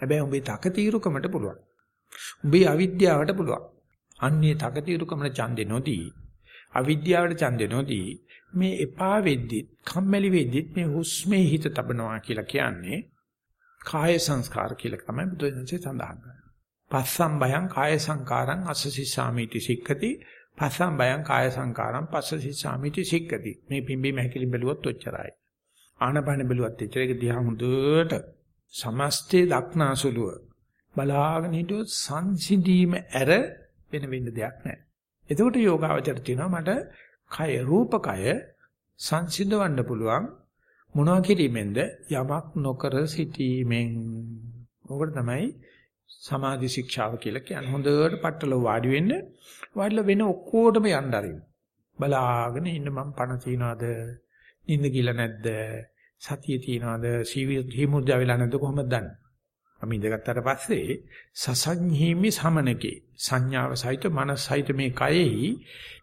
හැබැයි උඹේ තකතිරුකමට පුළුවන්. උඹේ අවිද්‍යාවට පුළුවන්. අන්නේ තකතිරුකමට ඡන්දේ නොදී අවිද්‍යාවට ඡන්දේ නොදී මේ එපා වෙද්දිත් කම්මැලි වෙද්දිත් මේ හුස්මේ හිත තබනවා කියලා කියන්නේ කාය සංස්කාර කියලා තමයි බුදුන්සේ සඳහන් කරන්නේ. පස්සම් බයං කාය සංකාරං අසසිසාමිති සික්ඛති පස්සම් බයං කාය සංකාරං පස්සසිසාමිති සික්ඛති මේ පිම්බි මහකිලි බැලුවොත් ඔච්චරයි. ආනපන බැලුවත් එච්චර ඒක දිහා හොඳට සමස්තේ දක්නාසුලුව බලාගෙන හිටියොත් සංසිඳීම ඇර වෙන වෙන්න දෙයක් නැහැ. එතකොට යෝගාවචර තියෙනවා මට කය රූපකය සංසිඳවන්න පුළුවන් මොනවා කිරීමෙන්ද? යමක් නොකර සිටීමෙන්. ඕකට තමයි සමාධි ශික්ෂාව කියලා කියන්නේ. හොඳට පట్టල වාඩි වෙන්න වාඩිලා වෙන ඔක්කොටම යන්න ආරින්න. බලාගෙන ඉන්න මම පණ තියනවාද? නිින්ද කියලා නැද්ද? සතිය තියනවාද? සීවිමුද්දා වෙලා නැද්ද කොහොමද දන්නේ? අපි ඉඳගත්තට පස්සේ සසඤ්ඤීමි සමනකේ සංඥාව සහිත මනස සහිත මේ කයෙහි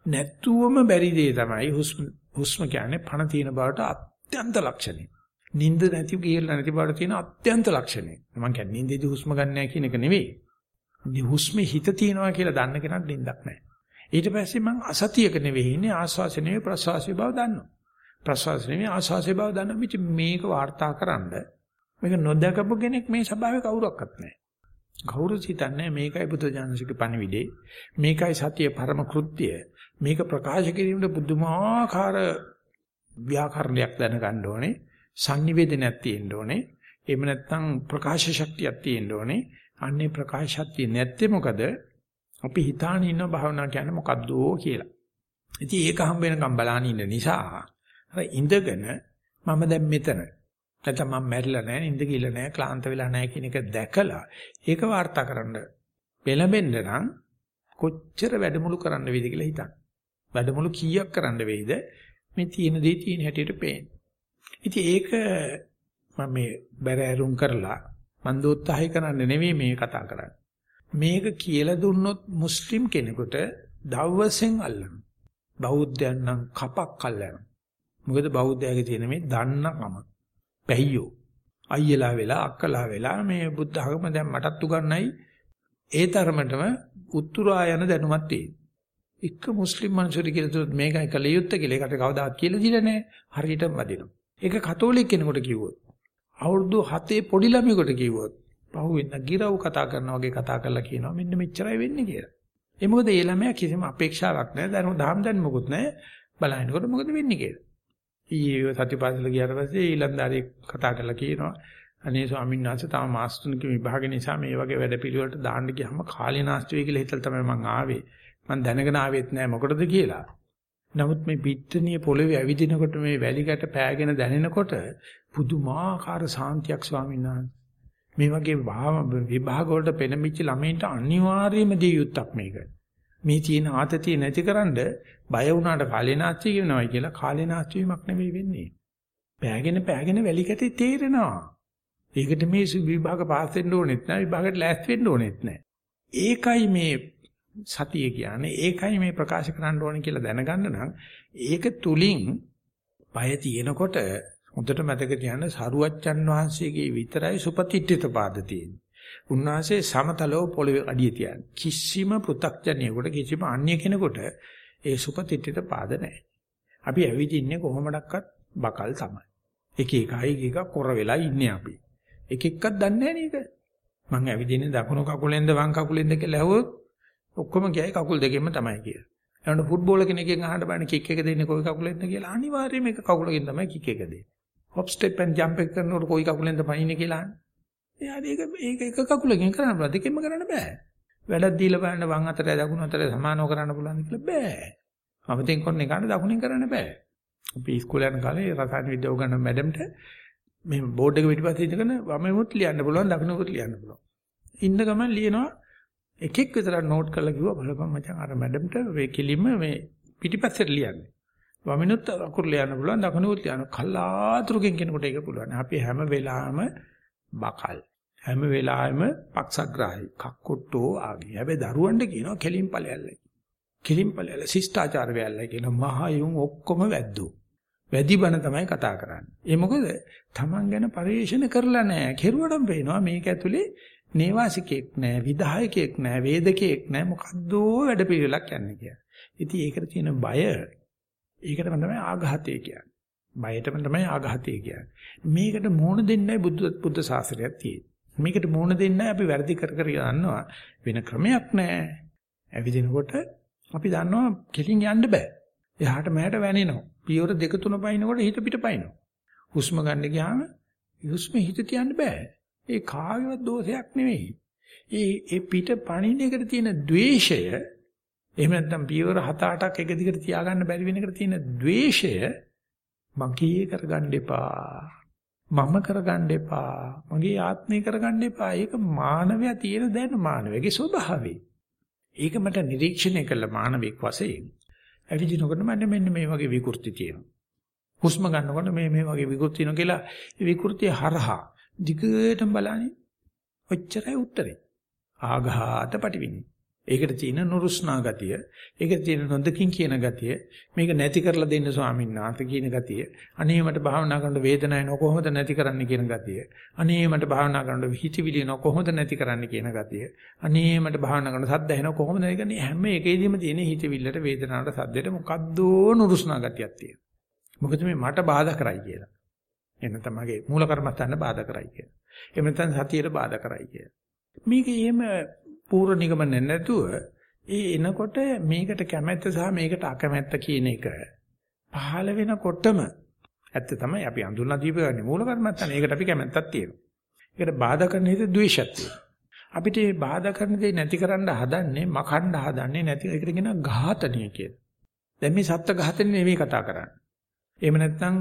නැත්තුවම බැරි දේ තමයි හුස්ම හුස්ම කියන්නේ පණ තියෙන බවට අත්‍යන්ත ලක්ෂණය. නිින්ද නැති කියලා නැති බවට තියෙන අත්‍යන්ත ලක්ෂණය. මම කියන්නේ නිින්දේදී හුස්ම ගන්න නැහැ කියන එක නෙවෙයි. හුස්මේ හිත තියනවා කියලා දන්න කෙනාට නිින්දක් නැහැ. ඊට පස්සේ මම අසතියක නෙවෙයි ඉන්නේ ආස්වාසය නෙවෙයි ප්‍රසවාසය බව දන්නවා. ප්‍රසවාසය නෙවෙයි ආස්වාසය බව දන්නවා. පිට මේක වාර්තාකරනද මේක නොදකපු කෙනෙක් මේ ස්වභාවය කවුරක්වත් නැහැ. කවුරුත් හිතන්නේ මේකයි බුදුජානසික පණිවිඩේ. මේකයි සතිය පරම කෘත්‍යය. මේක ප්‍රකාශ කිරීමට බුදුමාකාර ව්‍යාකරණයක් දැනගන්න ඕනේ. Sannivedanayak තියෙන්න ඕනේ. එහෙම නැත්නම් ප්‍රකාශ ශක්තියක් තියෙන්න ඕනේ. අන්නේ ප්‍රකාශ ශක්තිය නැත්තේ මොකද? අපි හිතාන ඉන්න භාවනා කියන්නේ මොකද්ද කියලා. ඉතින් ඒක හම්බ වෙනකම් බලන්න ඉන්න නිසා අර ඉඳගෙන මම දැන් මෙතන නැත්නම් මම මැරිලා නැහැ, නිින්ද ගිහලා නැහැ, ක්ලාන්ත වෙලා නැහැ කියන එක දැකලා ඒක වාර්තා කරන්න පෙළඹෙන්න නම් කොච්චර වැඩමුළු කරන්න වේද කියලා හිතන්න. වැඩමුළු කීයක් කරන්න වේද මේ තියෙන දේ තියෙන හැටියට පේන්නේ. ඉතින් ඒක මම මේ බැර ඇරුම් කරලා මන් දෝත්සාහය කරන්න නෙවෙයි මේ කතා කරන්නේ. මේක කියලා දුන්නොත් මුස්ලිම් කෙනෙකුට දවසෙන් අල්ලන. බෞද්ධයන් නම් කපක් අල්ලන. මොකද බෞද්ධයාගේ තියෙන මේ දන්නකම. පැහියෝ. අයියලා වෙලා අක්කලා වෙලා මේ බුද්ධ ධර්ම දැන් මටත් උගන්නයි ඒ තරමටම උත්තරා යන දැනුමක් තියෙනවා. එක මුස්ලිම් මිනිසෙක් කියලා දුන්නොත් මේකයි කල යුත්තේ කියලා ඒකට කවදාවත් කියලා දිලා නැහැ. හරියටම වදිනවා. ඒක කතෝලික කෙනෙකුට කිව්වොත් අවුරුදු 7 පොඩි ළමයෙකුට කිව්වොත් පහුවෙන්න ගිරව් කතා කරනා වගේ කතා කරලා කියනවා මෙන්න මෙච්චරයි වෙන්නේ කියලා. ඒ මොකද ඒ ළමයා කිසිම අපේක්ෂාවක් නැහැ. දැන් දහම් දැන් මොකුත් නැහැ. බලහිනකොට මොකද වෙන්නේ කියලා. ඊයේ සතිපාසල ගියාට පස්සේ ඊලන්දාරේ කතා කරලා කියනවා අනේ ස්වාමීන් වහන්සේ තාම මාස තුනක විභාග නිසා මේ වගේ වැඩ පිළිවෙලට දාන්න ගියාම කාලේ නාස්ති වෙයි කියලා හිතලා තමයි මං ආවේ. මං දැනගෙන ආවෙත් නෑ මොකටද කියලා. නමුත් මේ පිට්ටනිය පොළවේ ඇවිදිනකොට මේ වැලිකට පෑගෙන දැනෙනකොට පුදුමාකාර සාන්තියක් ස්වාමීන් වහන්සේ. මේ වගේ විභාග වලට පෙළඹිච්ච ළමයින්ට අනිවාර්යයෙන්ම දී යුත්තක් මේක. මේ තියෙන ආතතිය නැතිකරන්න බය වුණාට කාලේනාස්ති කියනවායි කියලා කාලේනාස්ති වීමක් නෙවෙයි වෙන්නේ. පෑගෙන පෑගෙන වැලිකට තේරෙනවා. ඒකට මේ විභාග පාස් වෙන්න ඕනෙත් නැහැ විභාගයට ලෑස්ති වෙන්න ඕනෙත් නැහැ. ඒකයි මේ සතිය කියන්නේ ඒකයි මේ ප්‍රකාශ කරන්න ඕනේ කියලා දැනගන්න නම් ඒක තුලින් පය තියෙනකොට හොඳට මතක තියාගන්න සරුවච්චන් වහන්සේගේ විතරයි සුපතිට්ඨිත පාද තියෙන්නේ. උන්වහන්සේ සමතලව පොළවේ අඩිය තියන්නේ. කිසිම පෘ탁ජනියෙකුට කිසිම අන්‍ය කෙනෙකුට ඒ සුපතිට්ඨිත පාද නැහැ. අපි ඇවිදින්නේ කොහොමඩක්වත් බකල් තමයි. එක එකයි එක කොර වෙලා ඉන්නේ අපි. එක එක්කක් දන්නේ නැහැ නේද? මං ඇවිදින්නේ දකුණු කකුලෙන්ද වම් කකුලෙන්ද කියලා ඇහුවොත් ඔක්කොම කියයි කකුල් දෙකෙන්ම තමයි කියලා. එනකොට ෆුට්බෝල් කෙනෙක්ගෙන් අහන්න බෑනේ කික් එක දෙන්නේ කොයි කකුලෙන්ද කියලා අනිවාර්යයෙන්ම එක කකුලකින් තමයි කික් එක දෙන්නේ. හොප් ස්ටෙප් and ජම්ප් එක කරනකොට කොයි කකුලෙන්ද පයින්නේ කියලා අහන්නේ. එයාට ඒක ඒක එක කකුලකින් කරන්න බෑ දෙකෙන්ම කරන්න බෑ. වැඩක් දීලා බලන්න වම් අතරයි දකුණු අතරයි සමානව කරන්න පුළුවන් කියලා බෑ. අමතෙන් කොන්නේ කාට දකුණෙන් කරන්න බෑ. අපි ඉස්කෝලේ යන කාලේ රසායන විද්‍යාව උගන්වන මැඩම්ට මේ බෝඩ් එක පිටිපස්සේ ඉඳගෙන වමෙමුත් ලියන්න පුළුවන් දකුණුත් ලියන්න පුළුවන්. ඉන්න ගමන් ලියනවා එකෙක් විතර නෝට් කරලා කිව්වා බලපන් මචං අර මැඩම්ට මේ කිලිම මේ පිටිපස්සට ලියන්නේ. වමෙනුත් අකුරු ලියන්න පුළුවන් දකුණුත් ලියන්න. කලාතුරකින් කෙනෙකුට ඒක පුළුවන්. අපි හැම වෙලාවෙම බකල්. හැම වෙලාවෙම පක්ෂග්‍රාහී. කක්කොට්ටෝ ආගේ. හැබැයි දරුවන්ට කියනවා කෙලින් ඵලයල්ලා. කෙලින් ඵලයල්ලා ශිෂ්ටාචාර වෙයල්ලා කියනවා. මහයුන් ඔක්කොම වැද්දෝ. වැඩි බණ තමයි කතා කරන්නේ. ඒ මොකද Taman ගැන පරිශන කරලා නැහැ. කෙරුවටම පේනවා මේක ඇතුලේ නේවාසිකෙක් නැහැ, විධායකෙක් නැහැ, වේදකෙක් නැහැ. මොකද්දෝ වැඩ පිළිවෙලක් යන්නේ කියලා. ඉතින් ඒකට තියෙන බය ඒකටම තමයි ආඝාතය කියන්නේ. බයටම තමයි ආඝාතය කියන්නේ. මේකට මෝන දෙන්නයි බුද්ධ බුද්ධ ශාසනයක් තියෙන්නේ. මේකට මෝන දෙන්නයි අපි වැරදි කර කර යනවා. වෙන ක්‍රමයක් නැහැ. ඇවිදිනකොට අපි දන්නවා කෙලින් යන්න බෑ. එහාට මෙහාට වැනෙනවා. පියවර දෙක තුන පයින්නකොට හිත පිට පයින්නවා. හුස්ම ගන්න ගියාම හුස්ම හිත තියන්න බෑ. ඒ කාගේවත් දෝෂයක් නෙමෙයි. ඒ ඒ පිට පණින එකට තියෙන द्वේෂය එහෙම නැත්නම් පියවර 7-8ක් එක දිගට තියාගන්න බැරි වෙන එකට තියෙන द्वේෂය මගේ කරගන්න එපා. මම කරගන්න එපා. මගේ ආත්මය කරගන්න එපා. ඒක මානවයා තියෙන දැන මානවයාගේ ස්වභාවය. ඒක මට නිරීක්ෂණය කළ මානවික වශයෙන් ඇවිදිනකොට මට මෙන්න මේ වගේ විකෘති තියෙනවා. හුස්ම ගන්නකොට මේ මේ වගේ විකෘති වෙනවා කියලා ඒ විකෘතිය හරහා දිගටම බලන්නේ ඔච්චරයි උත්තරේ. ආඝාත පටිවිනි. ඒකට තියෙන නුරුස්නා ගතිය, ඒකට තියෙන නොදකින් කියන ගතිය, මේක නැති කරලා දෙන්න ස්වාමීන් වහන්සේ කියන ගතිය, අනේ මට භාවනා කරනකොට වේදනාව එන කොහොමද නැති කරන්න කියන ගතිය, අනේ මට භාවනා කරනකොට හිතවිලි එන කොහොමද නැති කරන්න කියන ගතිය, අනේ මට භාවනා කරනකොට සද්ද එන කොහොමද නැති කරන්නේ හැම එකෙදීම තියෙන හිතවිල්ලට වේදනාවට සද්දෙට මොකද්දෝ නුරුස්නා ගතියක් තියෙනවා. මොකද මේ මට බාධා කරයි කියලා. එන්න තමගේ මූල කර්මස්ථාන බාධා කරයි කියලා. එහෙම නැත්නම් සතියට බාධා කරයි කියලා. මේක එහෙම පූර්ව නිගමන නැතුව ඒ එනකොට මේකට කැමැත්ත සහ මේකට අකමැත්ත කියන එක පහළ වෙනකොටම ඇත්ත තමයි අපි අඳුරලා දීපගන්නේ මූල කර්මත්තන. ඒකට අපි කැමැත්තක් තියෙනවා. ඒකට බාධා කරන හේතු ද්වේෂයක් තියෙනවා. අපිට මේ බාධා කරන දේ නැතිකරන්න හදන්නේ මකන්න හදන්නේ නැති ඒකට කියන ඝාතනීය කියලා. දැන් මේ සත්ත්ව ඝාතනේ නෙවෙයි කතා කරන්නේ. එහෙම නැත්නම්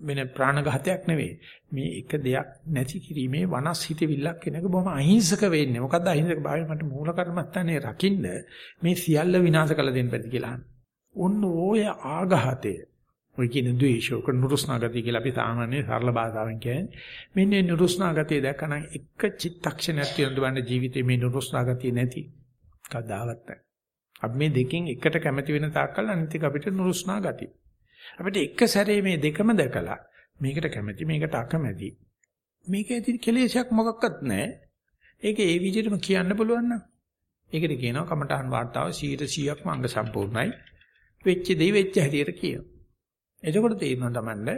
වෙන ප්‍රාණඝාතයක් නෙවෙයි. මේ එක දෙයක් නැති කිරීමේ වනස් හිතවිල්ලක් කෙනෙක් බොහොම අහිංසක වෙන්නේ. මොකද්ද අහිංසක භාවය මට මූල කර්මස්ථානේ රකින්න මේ සියල්ල විනාශ කළ දෙන්න බැරි කියලා. ඔන්න ඔය ආඝාතය. ඔය කියන ද්වේෂෝක නුරුස්නාගතිය කියලා අපි සාමාන්‍ය සරල භාෂාවෙන් කියන්නේ. මෙන්න නුරුස්නාගතිය දැක්කනම් එක චිත්තක්ෂණයක් තියෙන දුවන්න ජීවිතේ මේ නුරුස්නාගතිය නැති කවදාවත් නැහැ. අපි මේ දෙකෙන් එකට කැමති වෙන තාක්කල් අනිත් එක අපිට නුරුස්නාගතිය. අපිට එක සැරේ මේ දෙකම දැකලා මේකට කැමැති මේකට අකමැති. මේක ඇති කෙලෙසයක් මොකක්වත් නැහැ. ඒක ඒ විදිහටම කියන්න පුළුවන් නම්. ඒකට කියනවා කමඨාන් වාර්තාව 100%ක්ම අංග සම්පූර්ණයි. වෙච්ච දේ වෙච්ච හැටියට කියනවා. එතකොට තේරෙනවා තමන්න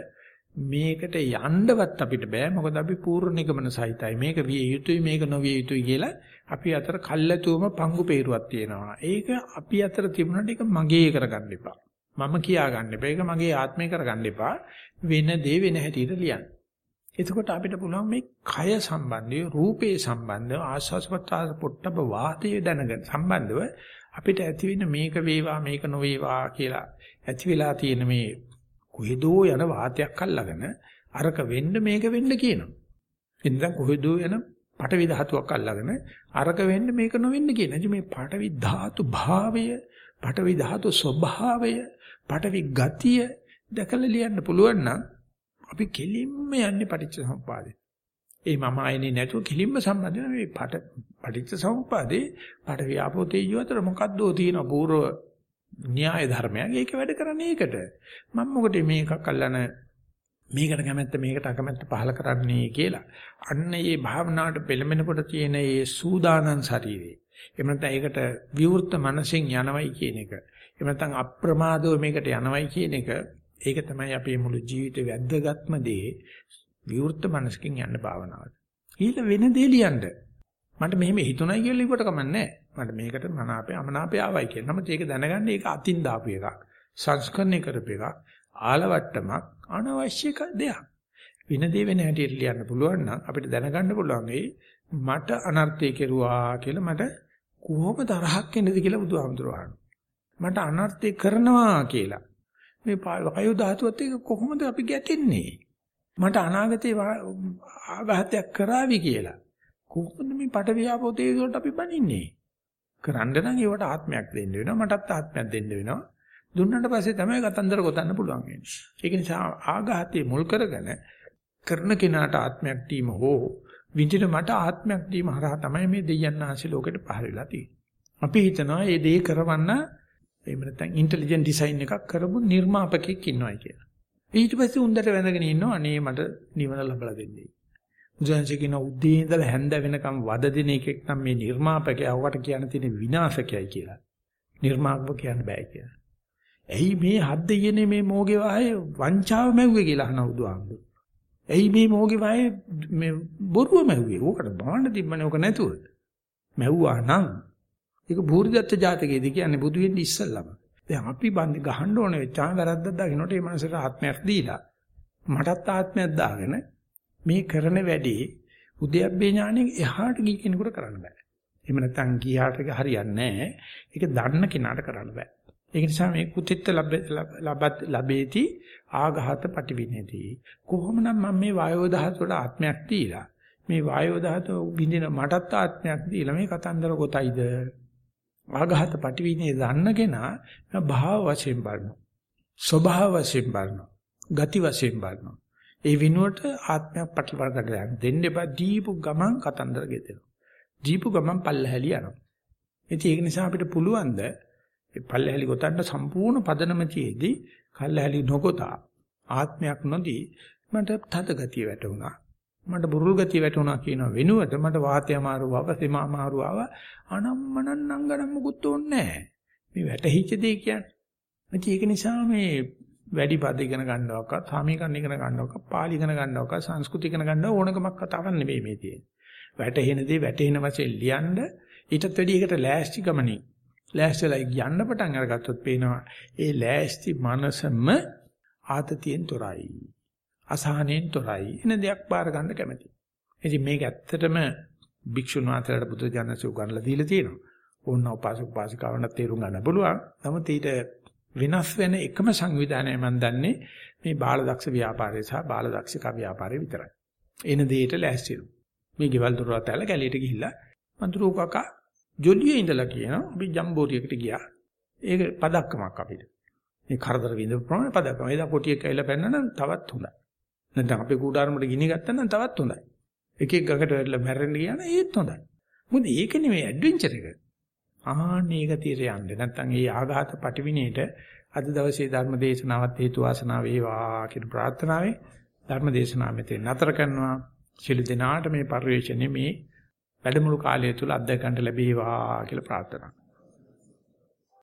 මේකට යන්නවත් අපිට බෑ. මොකද අපි පූර්ව නිගමන සහිතයි. මේක විය යුතුයි මේක නොවිය යුතුයි කියලා අපි අතර කල්ැතුවම පංගු peerුවක් තියෙනවා. ඒක අපි අතර තිබුණාට ඒක මගේ කරගන්න එපා. මම කියා ගන්න එපා ඒක මගේ ආත්මය කරගන්න එපා වෙන දේ වෙන හැටියට ලියන්න එතකොට අපිට පුළුවන් මේ කය සම්බන්ධය රූපේ සම්බන්ධව ආස්වාස්පත්තාස පොට්ටබ වාතය දැනගන්න සම්බන්ධව අපිට ඇති වෙන මේක වේවා මේක නොවේවා කියලා ඇති වෙලා තියෙන මේ කොහෙදෝ යන වාතයක් අල්ලගෙන අරක වෙන්න මේක වෙන්න කියනවා. එතෙන් කොහෙදෝ යන පටවි ධාතුවක් අල්ලගෙන අරක වෙන්න මේක නොවෙන්න කියන. ඉතින් මේ පටවි ධාතු භාවය, පටවි ධාතු ස්වභාවය, පටවි ගතිය දැකලා ලියන්න පුළුවන් නම් අපි කෙලින්ම යන්නේ පටිච්ච සමුප්පාදේ. ඒ මම ආයනේ නැතුව කෙලින්ම සම්බන්ධ වෙන මේ පට පටිච්ච සමුප්පාදේ පටවි ආපෝ තේජෝ අතර මොකද්දෝ තියෙන පූර්ව න්‍යාය ධර්මයක්. ඒක වැඩ කරන්නේ ඒකට. මම මොකටද මේකක් අල්ලන මේකට කැමැත්ත මේකට අකමැත්ත පහල කරන්නේ කියලා. අන්න ඒ භාවනාවට පෙළඹෙනකොට තියෙන ඒ සූදානම් ශරීරේ. එහෙම නැත්නම් ඒකට විවෘත මනසෙන් යනවයි කියන එක. එහෙම නැත්නම් අප්‍රමාදව මේකට යනවයි කියන එක. ඒක තමයි අපේ මුළු ජීවිතේ වැද්දගත්ම දේ. විවෘත මනසකින් යන්න භාවනාවට. ඊළ වෙන දේ ලියන්න. මට මෙහෙම හිතුණයි කියලා ලිව්වට කමන්නේ නැහැ. මට මේකට මනාපේ අමනාපේ ආවයි කියලා. නමුත් ඒක දැනගන්න ඒක අතින් දාපු එකක්. සංස්කරණය කරපු එකක්. ආලවට්ටමක් අනවශ්‍ය දෙයක්. වෙන දේ වෙන හැටියට ලියන්න පුළුවන් නම් අපිට දැනගන්න පුළුවන් මට අනර්ථය කෙරුවා කියලා මට කොහොම තරහක් එන්නේද කියලා බුදුහාමුදුරුවෝ මට අනර්ථය කරනවා කියලා. මේ වායු ධාතුවත් එක්ක කොහොමද අපි ගැටෙන්නේ? මට අනාගතේ ආඝාතයක් කරાવી කියලා. කොහොමද මේ පට වියාපෝ තේජ වලට අපි බනින්නේ? කරන්න නම් ඒවට ආත්මයක් දෙන්න වෙනවා මටත් ආත්මයක් දෙන්න වෙනවා දුන්නට පස්සේ තමයි කතන්දර ගොතන්න පුළුවන් වෙන්නේ ඒක නිසා ආඝාතයේ මුල් කරගෙන කරන කෙනාට ආත්මයක් දීම හෝ විඳින මට ආත්මයක් දීම හරහා තමයි මේ දෙයයන් ආශි ලෝකෙට පහළ වෙලා තියෙන්නේ අපි හිතනවා මේ දේ කරවන්න එහෙම නැත්නම් ඉන්ටෙලිජන්ට් ඩිසයින් එකක් කරපු නිර්මාපකෙක් ඉන්නවයි කියලා ඊට පස්සේ උන්දට වැඳගෙන ඉන්නවා අනේ මට නිවන ලැබලා දෙන්නේ බුදුන්සේ කියන උදේ ඉඳලා හැන්ද වෙනකම් වද දෙන එකෙක් නම් මේ නිර්මාපකයා ඔකට කියන්න තියෙන විනාශකයයි කියලා. නිර්මාපක කියන්න බෑ කියලා. ඇයි මේ හද්ද යන්නේ මේ මොෝගේ වායේ වංචාව මැව්වේ කියලා අහන උදුආම්දු. ඇයි මේ මොෝගේ වායේ මේ බොරුව මැව්වේ? ඕකට බාන්න තිබ්බනේ ඕක නැතුව. මැව්වා නම් ඒක භූරිදත්ත ජාතකයේදී කියන්නේ බුදු වෙන්න ඉස්සල්ලාම. දැන් අපි බන්දි ගහන්න ඕනේ වෙච්චාම වැරද්දක් දාගෙනට මේ මනසට ආත්මයක් දීලා මටත් ආත්මයක් දාගෙන මේ කරන වැඩේ උද්‍යප්පේ ඥාණයෙන් එහාට ගිය කෙනෙකුට කරන්න බෑ. එහෙම නැත්නම් ගියාට හරියන්නේ නැහැ. ඒක දන්න කෙනාට කරන්න බෑ. ඒක නිසා මේ කුතිත්ත ලබත් ලැබේති ආඝාත පටිවිනේදී. කොහොමනම් මම මේ වායෝ දහතුට ආත්මයක් දීලා මේ වායෝ දහතු විඳින මටත් ආත්මයක් දීලා මේ කතන්දර ගොතයිද? ආඝාත පටිවිනේ දන්න කෙනා භාව වශයෙන් බලනවා. ස්වභාව වශයෙන් බලනවා. ගති වශයෙන් බලනවා. ඒ විනුවට ආත්මයක් පටලවා ගන්න දෙන්න එපා දීපු ගමන් කතන්දර ගෙතෙනවා. දීපු ගමන් පල්ලහැලි යනවා. ඉතින් ඒක නිසා අපිට පුළුවන් ද ඒ පල්ලහැලි ගොතන්න සම්පූර්ණ පදනම තියේදී කල්ලහැලි නොගොතා ආත්මයක් නොදී මට තද ගතිය වැටුණා. මට බුරුල් ගතිය වැටුණා කියන වෙනුවට මට වාතය අමාරු ආව, සීමා අමාරු ආව අනම්මනම් නංගනම් මුකුත් ඕනේ නැහැ. මේ වැටහිච්ච දේ කියන්නේ. ඒක නිසා මේ වැඩි පද ඉගෙන ගන්නවක්වත්, සාමීකරණ ඉගෙන ගන්නවක්වත්, පාලි ඉගෙන ගන්නවක්වත්, සංස්කෘති ඉගෙන ගන්නව ඕනකමක් කතාවක් නෙමෙයි මේ තියෙන්නේ. වැටහෙන දේ වැටහෙන වශයෙන් ලියන්න ඊටත් වැඩි එකට ලෑස්ති ගමනින් ලෑස්තිලා යන්න පටන් අරගත්තොත් පේනවා ඒ ලෑස්ති මනසම ආතතියෙන් තොරයි. අසහනෙන් තොරයි. එන දෙයක් බාර ගන්න කැමති. ඉතින් මේක ඇත්තටම භික්ෂුන් වහන්සේලාට බුදු ජානසු උගන්ලා දීලා තියෙනවා. ඕන උපාසක උපාසිකාවන්ට තේරුම් ගන්න පුළුවන්. නමුත් ඊට වෙනස් වෙන එකම සංවිධානය මම දන්නේ මේ බාලදක්ෂ ව්‍යාපාරය සහ බාලදක්ෂක ව්‍යාපාරය විතරයි. එන දෙයට ලෑස්තිලු. මේ ගෙවල් දොරවල් ඇල කැලේට ගිහිල්ලා මන්තුරු කකා ජොලියේ ඉඳලා කියනවා අපි ජම්බෝරියකට ගියා. ඒක පදක්කමක් අපිට. මේ කරදර විඳපු ප්‍රමාණය පදක්කම. එදා කොටියක් ඇවිල්ලා පෙන්නන නම් තවත් හොඳයි. නැත්නම් අපේ කූඩාරමට ගිනි ගත්තා නම් තවත් හොඳයි. එක එක ගකට වැටලා මැරෙන්න ගියා නම් ඒත් හොඳයි. මොකද ඒක නෙමෙයි ඇඩ්වෙන්චර් එක. ආන්නේ එක తీරේ යන්නේ. නැත්නම් ඒ ආඝාත පටිවිණේට අද දවසේ ධර්ම දේශනාවත් හේතු වාසනා වේවා කියන ප්‍රාර්ථනාවෙන් ධර්ම දේශනාව මෙතන නතර කරනවා. සියලු දෙනාට මේ පරිශ්‍රණය මේ වැඩමුළු කාලය තුල අත්දැකන්න ලැබේවා කියලා ප්‍රාර්ථනා